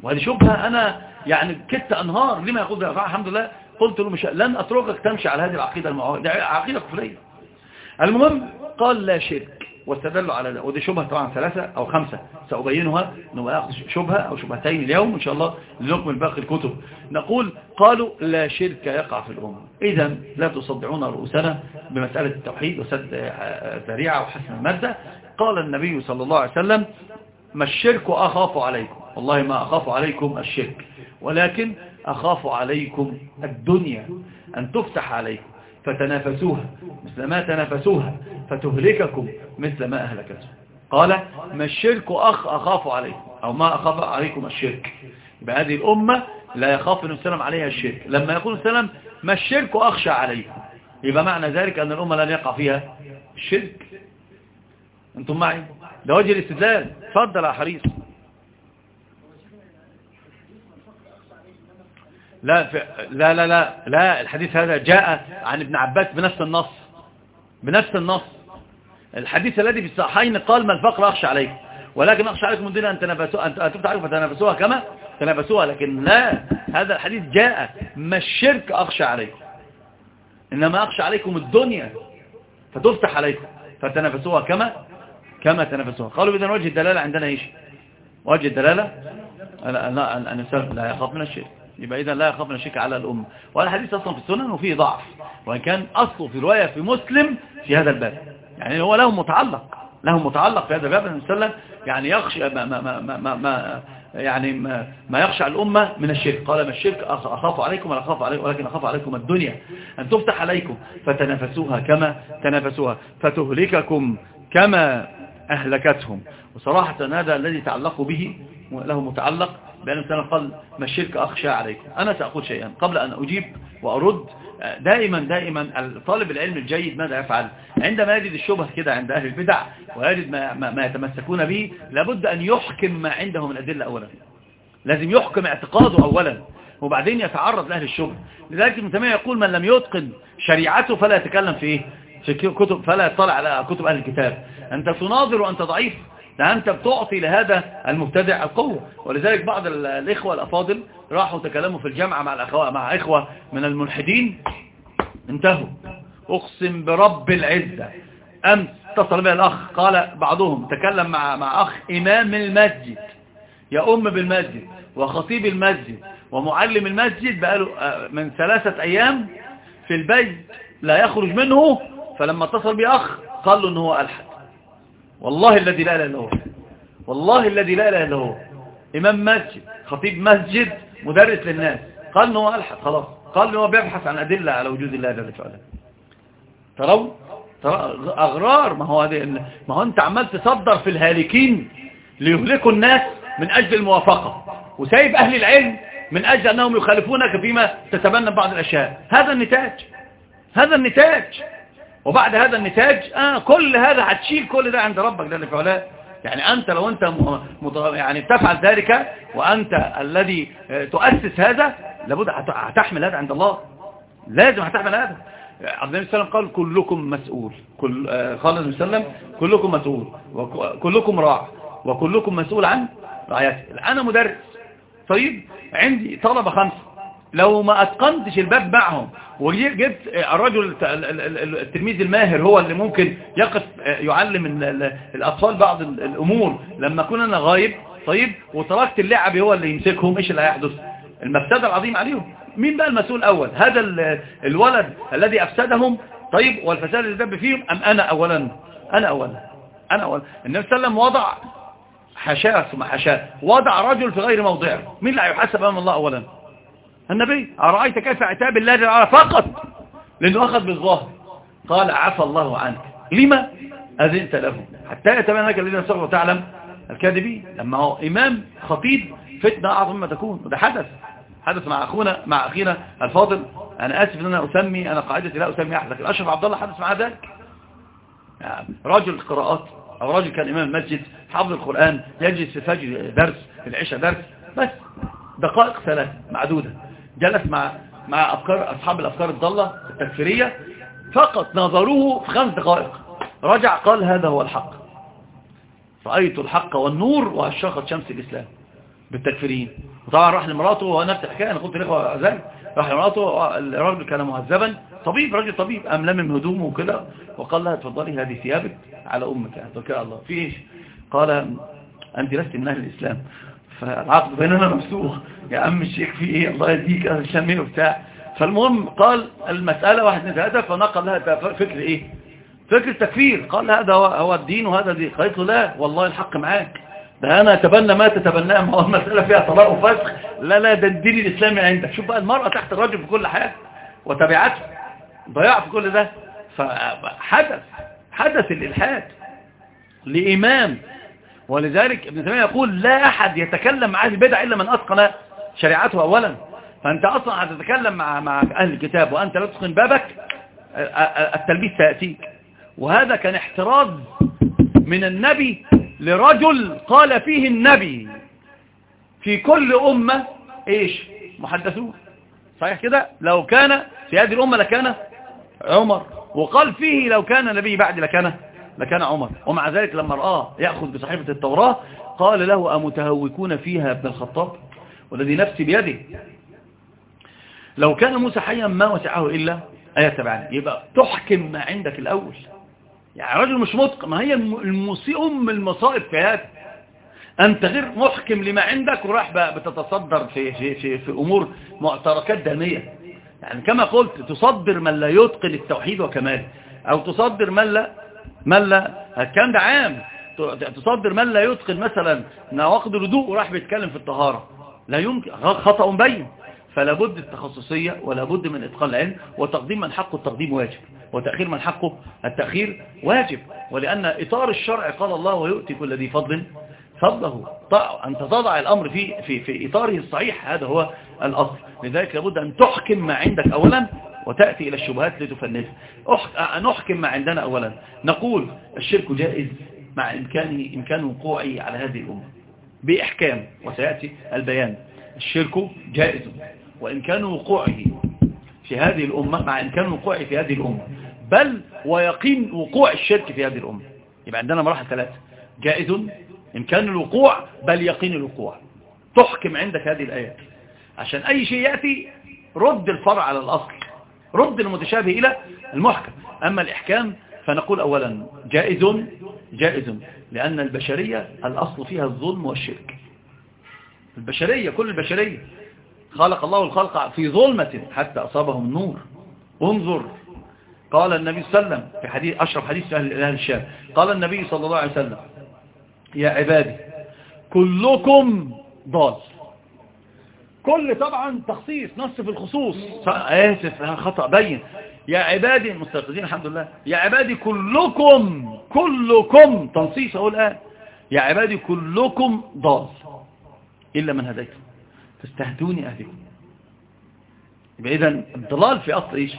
وهذه شبهة أنا يعني كدت أنهار لما يقول ده؟ الحمد لله. قلت له مش لن أتركك تمشي على هذه العقيدة المعارضة دي عقيدة كفرية. المهم قال لا شرك. واستدلوا على ده ودي شبهة طبعا ثلاثة أو خمسة سأبينها شبهة أو شبهتين اليوم إن شاء الله لنكمل باقي الكتب. نقول قالوا لا شرك يقع في الأمة. إذا لا تصدعون رؤوسنا بمسألة التوحيد وسد ذريعة وحسن المادة. قال النبي صلى الله عليه وسلم ما الشرك أخاف عليكم. والله ما أخاف عليكم الشرك ولكن أخاف عليكم الدنيا أن تفتح عليكم. فتنافسوها مثل ما تنافسوها فتهلككم مثل ما أهلكتهم قال ما الشرك أخ أخاف عليكم أو ما أخاف عليكم الشرك. يبقى هذه الأمة لا يخاف أن السلام عليها الشرك. لما يقول السلام ما الشرك أخشى عليكم. يبقى معنى ذلك أن الأمة لن يقع فيها الشرك. أنتم معي؟ ده وجه الاستدلال. تفضل يا حريص. لا, لا لا لا لا الحديث هذا جاء عن ابن عباس بنفس النص بنفس النص الحديث الذي في الصحيحين قال ما الفقر أخشى عليكم ولكن أخشى عليكم من دون أن تنافسوا أن تفتحوا فتنافسوها كما تنافسوها لكن لا هذا الحديث جاء ما الشرك أخشى عليكم إنما أخشى عليكم الدنيا فتفتح عليكم فتنافسوها كما كما تنافسوها قالوا إذن وجه الدلالة عندنا إيش وجه الدلالة أن لا يخاف من الشرك يبقى إذا لا يخاف من الشرك على الأمة. والحديث أصلا في السنن وفيه ضعف. وإن كان أصله في رواية في مسلم في هذا الباب. يعني هو له متعلق له متعلق في هذا الباب. صلى الله عليه وسلم يعني يخشى ما, ما, ما, ما, ما يعني ما, ما يخشى الأمة من الشرك. قال ما الشرك أخاف عليكم ولا أخاف عليكم ولكن أخاف عليكم الدنيا. أن تفتح عليكم فتنافسوها كما تنافسوها فتهلككم كما أهلكتهم. وصراحة هذا الذي تعلقوا به له متعلق بأن الإنسان قال ما الشرك أخشى عليكم. أنا سأقول شيئا. قبل أن أجيب وأرد دائما دائما طالب العلم الجيد ماذا يفعل؟ عندما يجد الشبه كده عند أهل البدع ويجد ما, ما, يتمسكون به لابد أن يحكم ما عنده من أدلة أولا. لازم يحكم اعتقاده أولا وبعدين يتعرض لأهل الشبه لذلك ابن يقول من لم يتقن شريعته فلا يتكلم في إيه؟ في كتب فلا يطلع على كتب أهل الكتاب. أنت تناظر وأنت ضعيف ده أنت بتعطي لهذا المبتدع القوة. ولذلك بعض الإخوة الأفاضل راحوا تكلموا في الجامعة مع الأخوة مع إخوة من الملحدين. انتهوا. أقسم برب العزة. أمس اتصل بها الأخ قال بعضهم تكلم مع مع أخ إمام المسجد. يأم بالمسجد وخطيب المسجد ومعلم المسجد بقاله آه، من ثلاثة أيام في البيت لا يخرج منه. فلما اتصل بأخ قال له أنه ألحد. والله الذي لا إله إلا هو. والله الذي لا إله إلا هو. إمام مسجد خطيب مسجد مدرس للناس. قال إنه هو ألحد خلاص. قال إنه هو بيبحث عن أدلة على وجود الله جل وعلا. تروا ترى أغرار. ما هو هذه ما هو أنت عمال تصدر في الهالكين ليهلكوا الناس من أجل الموافقة. وسايب أهل العلم من أجل أنهم يخالفونك فيما تتبنى بعض الأشياء. هذا النتاج. هذا النتاج. وبعد هذا النتاج آه كل هذا هتشيل كل ده عند ربك جل في علاه يعني أنت لو أنت يعني تفعل ذلك وأنت الذي آه، تؤسس هذا لابد هتحمل هذا عند الله. لازم هتحمل هذا. عبد الله وسلم قال كلكم مسؤول. كل الله عليه وسلم كلكم مسؤول. وكلكم راع. وكلكم مسؤول عن رعايته أنا مدرس. طيب عندي طلبة خمسة. لو ما أتقنتش الباب معهم وجبت الرجل التلميذ الماهر هو اللي ممكن يقف يعلم الأطفال بعض الأمور. لما كنا أنا غايب طيب وتركت اللعب هو اللي يمسكهم إيش اللي هيحدث؟ المفسدة العظيم عليهم. مين بقى المسؤول الأول هذا الولد الذي أفسدهم؟ طيب والفساد اللي دب فيهم؟ أم أنا اولا؟ أنا اولا. أنا اولا. النبي صلى الله عليه وسلم وضع حشاه ثم حشاه وضع رجل في غير موضعه. مين اللي هيحاسب أمام الله اولا؟ النبي أرأيت كيف عتاب الله جل فقط؟ لأنه أخذ بالظاهر. قال عفى الله عنك. لما؟ أذنت له. حتى يتبين لك الذين سروا تعلم الكاذبين. لما هو إمام خطيب فتنة أعظم ما تكون. وده حدث. حدث مع أخونا مع أخينا الفاضل. أنا آسف أن أنا أسمي أنا قاعدتي لا أسمي أحد لكن أشرف عبد الله حدث مع ذلك؟ يعني رجل قراءات أو رجل كان إمام المسجد حافظ القرآن يجلس في الفجر درس في العشاء درس بس. دقائق ثلاث معدودة. جلس مع مع أفكار أصحاب الأفكار الضالة التكفيرية فقط نظروه في خمس دقائق. رجع قال هذا هو الحق. رأيت الحق والنور وأشرقت شمس الإسلام بالتكفيرين. وطبعا راح لمراته وهو نفس الحكاية أنا قلت لإخوة ذلك راح لمراته الراجل كان مهذبا. طبيب راجل طبيب قام لمم هدومه وكده. وقال لها اتفضلي هذه ثيابك على أمك توكل الله. في إيش؟ قال أنت لست من أهل الإسلام. فالعقد بيننا مفتوح. يا عم الشيخ في إيه؟ الله يديك أهل الشامية وبتاع. فالمهم قال المسألة واحد ثلاثة فنقل لها فكر إيه؟ فكر التكفير قال هذا هو الدين وهذا دين قالت له لا والله الحق معاك. ده أنا أتبنى ما تتبناه. ما هو المسألة فيها طلاق وفسخ. لا لا ده الدين الإسلامي عندك. شوف بقى المرأة تحت الرجل في كل حاجة وتبعته ضياع في كل ده. فحدث حدث الإلحاد لإمام ولذلك ابن تيمية يقول لا أحد يتكلم مع أهل البدع إلا من أتقن شريعته أولا. فأنت أصلا هتتكلم مع, مع أهل الكتاب وأنت لا تتقن بابك التلبيس سيأتيك. وهذا كان احتراز من النبي لرجل قال فيه النبي. في كل أمة إيش؟ محدثون صحيح كده؟ لو كان في هذه الأمة لكان عمر. وقال فيه لو كان نبي بعد لكان لكان عمر. ومع ذلك لما رآه يأخذ بصحيفة التوراة قال له أمتهوكون فيها ابن الخطاب؟ والذي نفسي بيده. لو كان موسى حيا ما وسعه إلا آية تبعني يبقى تحكم ما عندك الأول. يعني رجل مش متقن. ما هي المصيء أم المصائب في هذا؟ أنت غير محكم لما عندك وراح بتتصدر في, في, في, في أمور معتركات دامية يعني كما قلت تصدر من لا يتقن التوحيد وكماله أو تصدر من لا من لا الكلام ده عام. تصدر من لا يتقن مثلا نواقض الهدوء وراح بيتكلم في الطهارة. لا يمكن. خطأ مبين فلا بد التخصصية ولا بد من إتقان العلم وتقديم من حقه التقديم واجب. وتأخير من حقه التأخير واجب. ولأن إطار الشرع قال الله ويؤتي كل ذي فضل. فضله أن تضع الأمر في, في, في إطاره الصحيح. هذا هو الأصل. لذلك لابد أن تحكم ما عندك أولا وتأتي إلى الشبهات لتفنشها نحكم ما عندنا أولا. نقول الشرك جائز مع إمكان, إمكان وقوعه على هذه الأمة. بإحكام وسيأتي البيان. الشرك جائز وإمكان وقوعه في هذه الأمة مع إمكان وقوعه في هذه الأمة. بل ويقين وقوع الشرك في هذه الأمة. يبقى عندنا مراحل ثلاثة. جائز إمكان الوقوع بل يقين الوقوع. تحكم عندك هذه الآيات. عشان أي شيء يأتي رد الفرع على الأصل. رد المتشابه إلى المحكم. أما الإحكام فنقول أولا جائز جائز لأن البشرية الأصل فيها الظلم والشرك. البشرية كل البشرية خلق الله الخلق في ظلمة حتى أصابهم النور انظر قال النبي صلى الله عليه وسلم في حديث أشرف حديث أهل الشام قال النبي صلى الله عليه وسلم يا عبادي كلكم ضال. كل طبعا تخصيص نص في الخصوص. آسف خطأ بين. يا عبادي المستيقظين الحمد لله. يا عبادي كلكم كلكم تنصيص أقول الآن يا عبادي كلكم ضال. إلا من هديتم فاستهدوني أهدكم يبقى إذا الضلال في أصل إيش؟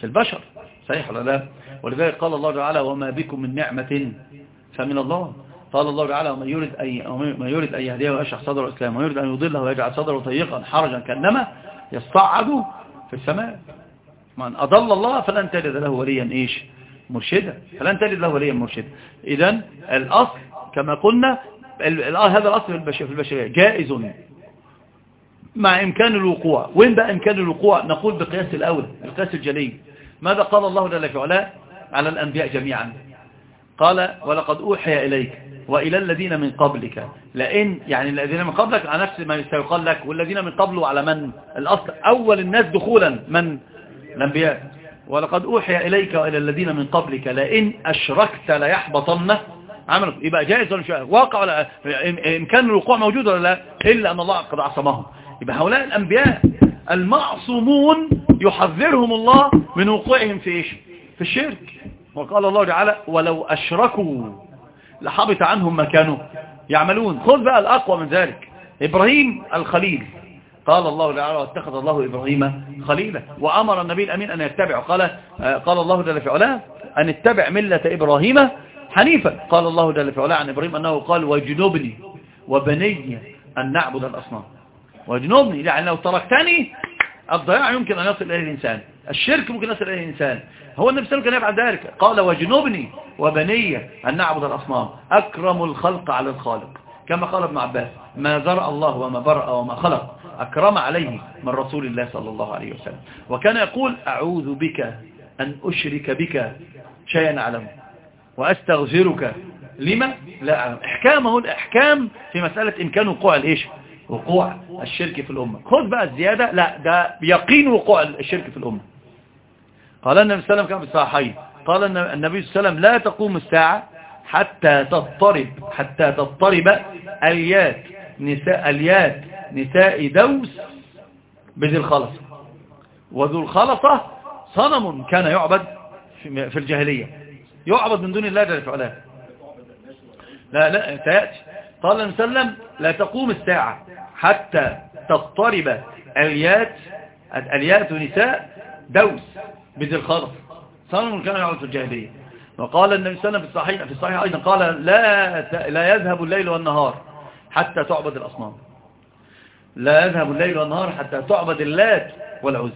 في البشر. صحيح ولا لا؟ ولذلك قال الله تعالى وما بكم من نعمة فمن الله. قال الله تعالى ومن يريد أن من يريد أن يهديه ويشرح صدره الإسلام ويريد أن يضله ويجعل صدره ضيقا حرجا كأنما يصعد في السماء. من أضل الله فلن تجد له وليا إيش؟ مرشدا. فلن تجد له وليا مرشدا. إذا الأصل كما قلنا هذا الأصل في البشرية جائز. مع إمكان الوقوع. وين بقى إمكان الوقوع؟ نقول بقياس الأول القياس الجلي. ماذا قال الله جل في علاه على الأنبياء جميعا؟ قال ولقد أوحي إليك. وإلى الذين من قبلك. لأن يعني الذين من قبلك على نفس ما سيقال لك والذين من قبله على من؟ الأصل أول الناس دخولا. من؟ الأنبياء. ولقد أوحي إليك وإلى الذين من قبلك. لئن أشركت ليحبطن عملك. يبقى جائز ولا مش واقع ولا إمكان الوقوع موجود ولا لا؟ إلا أن الله قد عصمهم. يبقى هؤلاء الأنبياء المعصومون يحذرهم الله من وقوعهم في إيش؟ في الشرك. وقال الله تعالى ولو أشركوا لحبط عنهم ما كانوا يعملون. خذ بقى الأقوى من ذلك. إبراهيم الخليل. قال الله تعالى واتخذ الله إبراهيم خليلا. وأمر النبي الأمين أن يتبع قال قال الله جل في علاه أن اتبع ملة إبراهيم حنيفا. قال الله جل في علاه عن إبراهيم أنه قال واجنبني وبني أن نعبد الأصنام. واجنبني يعني لو تركتني الضياع يمكن أن يصل إليه الإنسان. الشرك ممكن يصل إليه الإنسان. هو النبي صلى الله عليه وسلم كان يفعل ذلك. قال واجنبني وبني أن نعبد الأصنام. أكرم الخلق على الخالق. كما قال ابن عباس ما ذرأ الله وما برأ وما خلق. أكرم عليه من رسول الله صلى الله عليه وسلم. وكان يقول أعوذ بك أن أشرك بك شيئا أعلمه وأستغفرك. لما؟ لا أعلم. إحكامه الإحكام في مسألة إمكان وقوع الإيش؟ وقوع الشرك في الأمة. خذ بقى الزيادة. لا ده يقين وقوع الشرك في الأمة. قال النبي صلى الله عليه وسلم كان في الصحيحين. قال النبي صلى الله عليه وسلم لا تقوم الساعة حتى تضطرب حتى تضطرب اليات نساء اليات نساء دوس بذي الخلصة وذو الخلصة صنم كان يعبد في الجاهلية. يعبد من دون الله جل وعلا. لا لا سيأتي. قال النبي صلى الله عليه وسلم لا تقوم الساعة حتى تضطرب اليات اليات نساء دوس. بذي الخلصة صنم كان يعبد في الجاهلية. وقال النبي صلى الله عليه وسلم في الصحيح في الصحيح أيضا قال لا لا يذهب الليل والنهار حتى تعبد الأصنام. لا يذهب الليل والنهار حتى تعبد اللات والعز.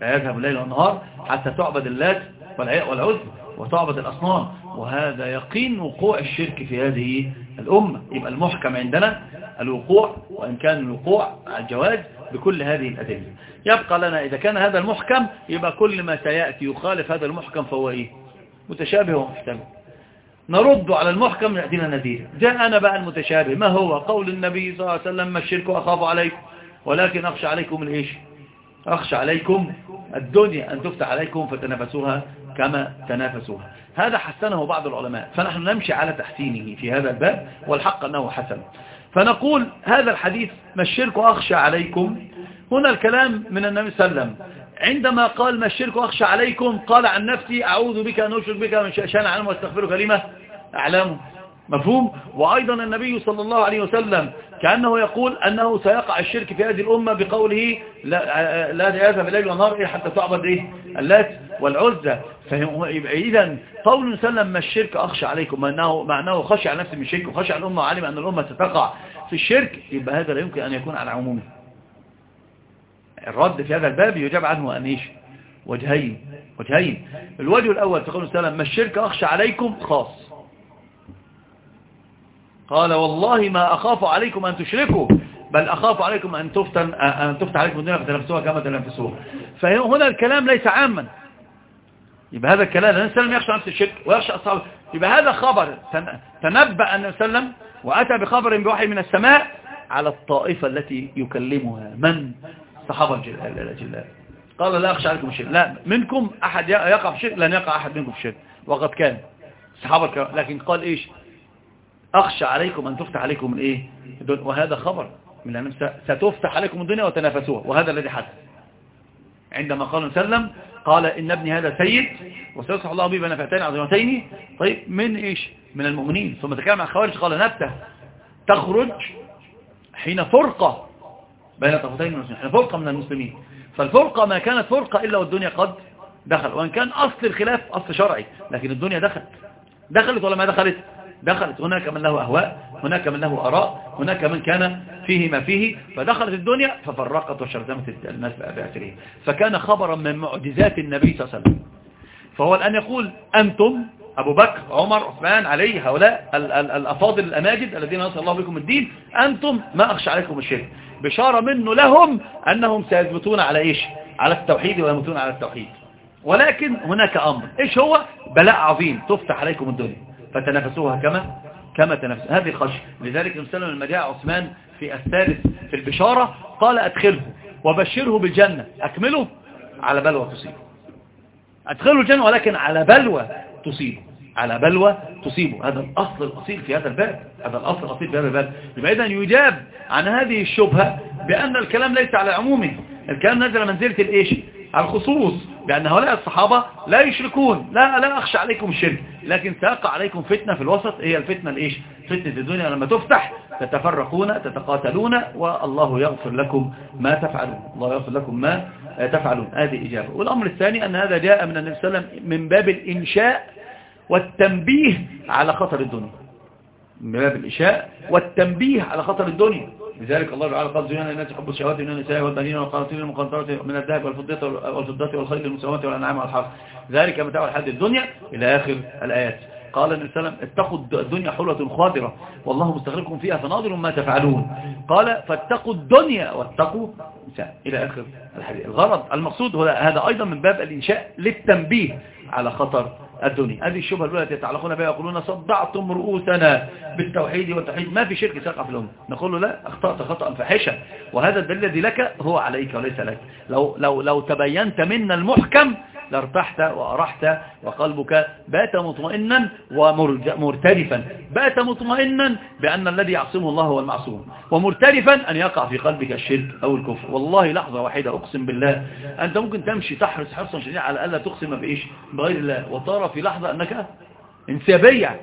لا يذهب الليل والنهار حتى تعبد اللات والعز وتعبد الأصنام. وهذا يقين وقوع الشرك في هذه الأمة. يبقى المحكم عندنا الوقوع وإن كان الوقوع الجواز بكل هذه الأدلة. يبقى لنا إذا كان هذا المحكم يبقى كل ما سيأتي يخالف هذا المحكم فهو إيه؟ متشابه ومحتمل. نرد على المحكم يأتينا نذير. جاءنا بقى المتشابه. ما هو؟ قول النبي صلى الله عليه وسلم ما الشرك أخاف عليكم ولكن أخشى عليكم الإيش؟ أخشى عليكم الدنيا أن تفتح عليكم فتنافسوها كما تنافسوها. هذا حسنه بعض العلماء. فنحن نمشي على تحسينه في هذا الباب والحق أنه حسن. فنقول هذا الحديث ما الشرك أخشى عليكم هنا الكلام من النبي صلى الله عليه وسلم عندما قال ما الشرك أخشى عليكم قال عن نفسي أعوذ بك أن أشرك بك من شأن علم واستغفر كلمة أعلامه مفهوم وأيضا النبي صلى الله عليه وسلم كأنه يقول أنه سيقع الشرك في هذه الأمة بقوله لا, لا يذهب الليل والنهار إيه حتى تعبد إيه اللات والعزة إذا قول سلم ما الشرك أخشى عليكم معناه, معناه خشى على نفسه من الشرك وخشى على الأمة وعلم أن الأمة ستقع في الشرك يبقى هذا لا يمكن أن يكون على عمومه. الرد في هذا الباب يجاب عنه أن إيش؟ وجهين وجهين. الوجه الأول تقول سلم ما الشرك أخشى عليكم خاص. قال والله ما أخاف عليكم أن تشركوا بل أخاف عليكم أن تفتن أن تفتح عليكم الدنيا فتنفسوها كما تنفسوها. فهنا الكلام ليس عاما. يبقى هذا الكلام النبي صلى يخشى نفس الشرك ويخشى أصحابه يبقى هذا خبر تنبأ النبي صلى الله عليه وسلم وأتى بخبر بوحي من السماء على الطائفة التي يكلمها. من؟ صحابة الجلال. قال لا أخشى عليكم الشرك. لا منكم أحد يقع في الشرك لن يقع أحد منكم في الشرك وقد كان. صحابة لكن قال إيش؟ أخشى عليكم أن تفتح عليكم الإيه؟ وهذا خبر من أن ستفتح عليكم الدنيا وتنافسوها. وهذا الذي حدث. عندما قال سلم قال إن ابني هذا سيد وسيصح الله به بنفعتين عظيمتين. طيب من إيش؟ من المؤمنين. ثم تكلم عن خوارج قال نبتة. تخرج حين فرقة بين طرفتين من المسلمين حين فرقة من المسلمين. فالفرقة ما كانت فرقة إلا والدنيا قد دخل وإن كان أصل الخلاف أصل شرعي لكن الدنيا دخلت. دخلت ولا ما دخلت؟ دخلت. هناك من له أهواء هناك من له أراء هناك من كان فيه ما فيه فدخلت الدنيا ففرقت وشرذمت الناس بأسره فكان خبرا من معجزات النبي صلى الله عليه وسلم. فهو الآن يقول أنتم أبو بكر عمر عثمان علي هؤلاء الأفاضل الأماجد الذين نصر الله بكم الدين أنتم ما أخشى عليكم الشرك. بشارة منه لهم أنهم سيثبتون على إيش؟ على التوحيد ويموتون على التوحيد. ولكن هناك أمر. إيش هو؟ بلاء عظيم تفتح عليكم الدنيا. فتنافسوها كما؟ كما تنافس. هذه الخشية. لذلك نسلم المجاع عثمان في الثالث في البشارة قال أدخله وبشره بالجنة. أكمله؟ على بلوى تصيبه. أدخله الجنة ولكن على بلوى تصيبه. على بلوى تصيبه. هذا الأصل الأصيل في هذا الباب. هذا الأصل الأصيل في هذا الباب. يبقى إذن يجاب عن هذه الشبهة بأن الكلام ليس على عمومه. الكلام نزل منزلة الإيش؟ على الخصوص. بأن هؤلاء الصحابة لا يشركون. لا لا أخشى عليكم الشرك لكن سيقع عليكم فتنة في الوسط. هي الفتنة الإيش؟ فتنة الدنيا. لما تفتح تتفرقون تتقاتلون والله يغفر لكم ما تفعلون. الله يغفر لكم ما تفعلون. هذه إجابة. والأمر الثاني أن هذا جاء من النبي صلى الله عليه وسلم من باب الإنشاء والتنبيه على خطر الدنيا. من باب الإشاء والتنبيه على خطر الدنيا. لذلك الله تعالى قال زينا الناس حب الشهوات من النساء والبنين والقناطير المقنطرة من الذهب والفضة والفضة والخيل المسومة والأنعام والحرث. ذلك متاع الحد الدنيا إلى آخر الآيات. قال النبي صلى الله عليه وسلم اتقوا الدنيا حلوة خاضرة والله مستغرقكم فيها فناظر ما تفعلون. قال فاتقوا الدنيا واتقوا إلى آخر الحديث. الغرض المقصود هو هذا أيضا من باب الإنشاء للتنبيه على خطر الدنيا. هذه الشبهة الأولى التي يتعلقون بها يقولون صدعتم رؤوسنا بالتوحيد والتوحيد. ما في شرك ساقع في الأمة. نقول له لا أخطأت خطأ فحشا وهذا الدليل الذي لك هو عليك وليس لك. لو, لو, لو تبينت منا المحكم لارتحت وأرحت وقلبك بات مطمئنا ومرتدفا بات مطمئنا بأن الذي يعصمه الله هو المعصوم. ومرتدفا أن يقع في قلبك الشرك أو الكفر. والله لحظة واحدة أقسم بالله. أنت ممكن تمشي تحرص حرصا شديدا على ألا تقسم بإيش؟ بغير الله. وترى في لحظة أنك انسيابية.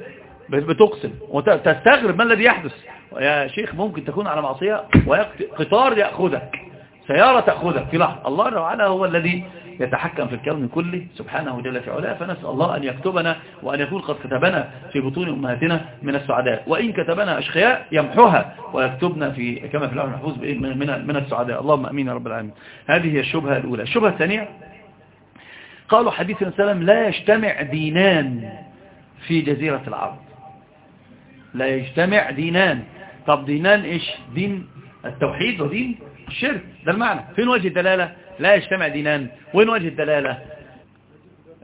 بتقسم. وتستغرب ما الذي يحدث. يا شيخ ممكن تكون على معصية وقطار يأخذك. سيارة تأخذك في لحظة. الله تعالى هو الذي يتحكم في الكون كله سبحانه جل في علاه فنسأل الله أن يكتبنا وأن يكون قد كتبنا في بطون أمهاتنا من السعداء. وإن كتبنا أشخياء يمحوها ويكتبنا في كما في الأمر المحفوظ من, من السعداء. اللهم أمين يا رب العالمين. هذه هي الشبهة الأولى. الشبهة الثانية قالوا حديث وسلم لا يجتمع دينان في جزيرة العرب لا يجتمع دينان. طب دينان إيش؟ دين التوحيد ودين الشرك. ده المعنى. فين وجه الدلالة؟ لا يجتمع دينان. وين وجه الدلالة؟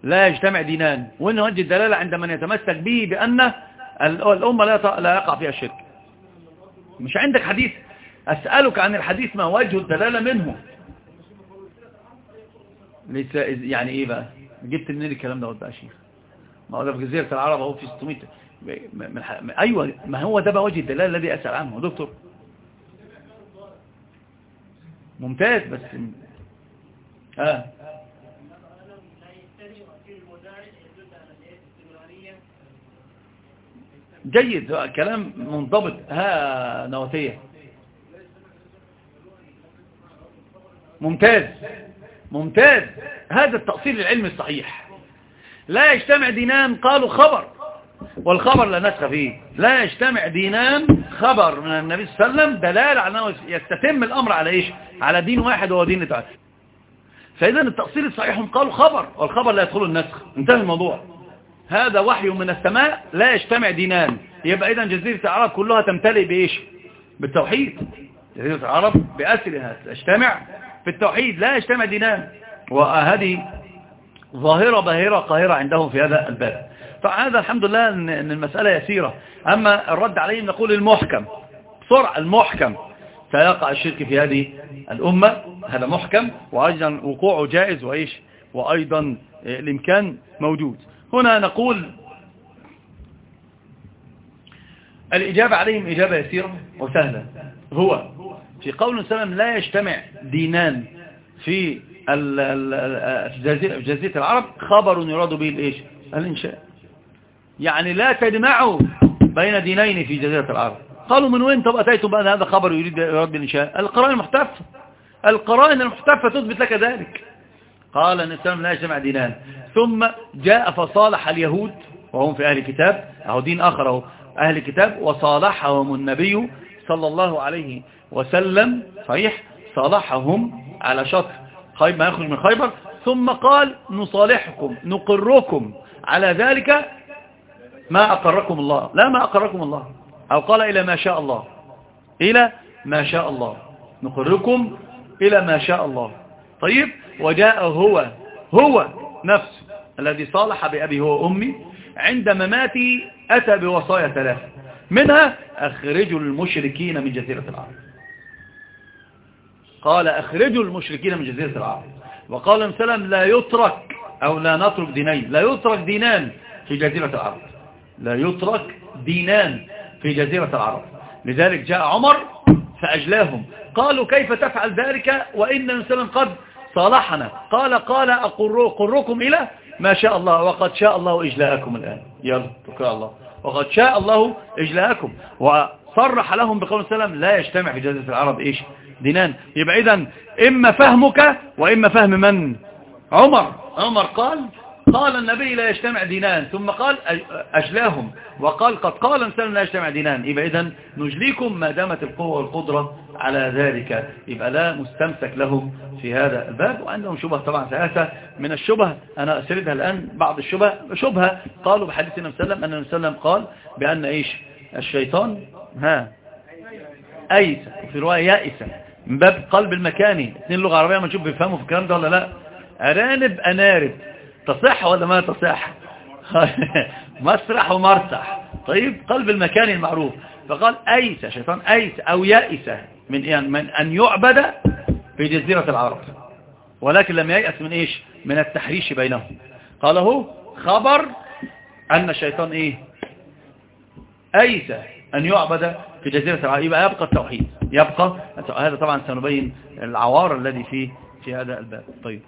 لا يجتمع دينان. وين وجه الدلالة عند من يتمسك به؟ بأن الأمة لا يقع فيها الشرك مش عندك حديث؟ أسألك عن الحديث ما وجه الدلالة منه. ليس يعني إيه بقى؟ جبت منين الكلام ده بقى شيخ؟ ما هو ده في جزيرة العرب أهو في 600 من. أيوه. ما هو ده بقى وجه الدلالة الذي أسأل عنه دكتور؟ ممتاز بس آه جيد. كلام منضبط. ها نواتية. ممتاز. ممتاز. هذا التأصيل العلمي الصحيح. لا يجتمع دينان قالوا خبر والخبر لا نسخ فيه. لا يجتمع دينان خبر من النبي صلى الله عليه وسلم دلالة على أنه يستتم الأمر على إيش؟ على دين واحد وهو دين تعالى فإذا التأصيل الصحيح هم قالوا خبر والخبر لا يدخل النسخ. انتهى الموضوع. هذا وحي من السماء لا يجتمع دينان. يبقى إذا جزيرة العرب كلها تمتلئ بإيش؟ بالتوحيد. جزيرة العرب بأسرها تجتمع في التوحيد لا يجتمع دينان. وهذه ظاهرة باهرة قاهرة عندهم في هذا الباب. فهذا الحمد لله أن المسألة يسيرة. أما الرد عليهم نقول المحكم بسرعة المحكم. سيقع الشرك في هذه الأمة هذا محكم وأيضا وقوعه جائز وإيش؟ وأيضا الإمكان موجود. هنا نقول الإجابة عليهم إجابة يسيرة وسهلة. هو في قول سلم لا يجتمع دينان في جزيرة العرب خبر يراد به الإيش؟ الإنشاء. يعني لا تجمعوا بين دينين في جزيرة العرب. قالوا من وين طب أتيتم بأن هذا خبر يريد يرد الإنشاء القرائن المحتفة القرائن المحتفة تثبت لك ذلك. قال أن السلام لا يجمع دينان ثم جاء فصالح اليهود وهم في أهل الكتاب. أهو دين آخر أهو. أهل الكتاب. وصالحهم النبي صلى الله عليه وسلم. صحيح؟ صالحهم على خيب ما يخرج من خيبر. ثم قال نصالحكم نقركم على ذلك ما أقركم الله. لا ما أقركم الله. أو قال إلى ما شاء الله. إلى ما شاء الله. نقركم إلى ما شاء الله. طيب وجاء هو هو نفسه الذي صالح بأبي هو أمي عند مماتي أتى بوصايا ثلاثة. منها أخرجوا المشركين من جزيرة العرب. قال أخرجوا المشركين من جزيرة العرب. وقال سلم لا يترك أو لا نترك دينين لا يترك دينان في جزيرة العرب. لا يترك دينان في جزيرة العرب. لذلك جاء عمر فأجلاهم. قالوا كيف تفعل ذلك وإن سلم قد صالحنا؟ قال قال أقركم إلى ما شاء الله. وقد شاء الله إجلاءكم الآن. يلا تكرى الله. وقد شاء الله إجلاءكم. وصرح لهم بقول السلام لا يجتمع في جزيرة العرب إيش؟ دينان. يبقى إذا إما فهمك وإما فهم من؟ عمر. عمر قال قال النبي لا يجتمع دينان. ثم قال أجلاهم. وقال قد قال الإنسان لا يجتمع دينان. يبقى إذن نجليكم ما دامت القوة والقدرة على ذلك. يبقى لا مستمسك لهم في هذا الباب. وعندهم شبه طبعا ثلاثة. من الشبه أنا أسردها الآن بعض الشبه. شبهة قالوا بحديث النبي صلى الله عليه وسلم أن النبي صلى الله عليه وسلم قال بأن إيش؟ الشيطان ها أيس. في رواية يائسة. من باب قلب المكاني اثنين لغة عربية ما نشوف بيفهموا في الكلام ده ولا لا. أرانب أنارب. تصح ولا ما تصح؟ [laughs] مسرح ومرسح طيب قلب المكان المعروف. فقال أيس شيطان أيس أو يائس من, يعني من أن يعبد في جزيرة العرب. ولكن لم ييأس من إيش؟ من التحريش بينهم. قال هو خبر أن الشيطان إيه؟ أيس أن يعبد في جزيرة العرب. يبقى يبقى التوحيد. يبقى هذا طبعا سنبين العوار الذي فيه في هذا الباب. طيب.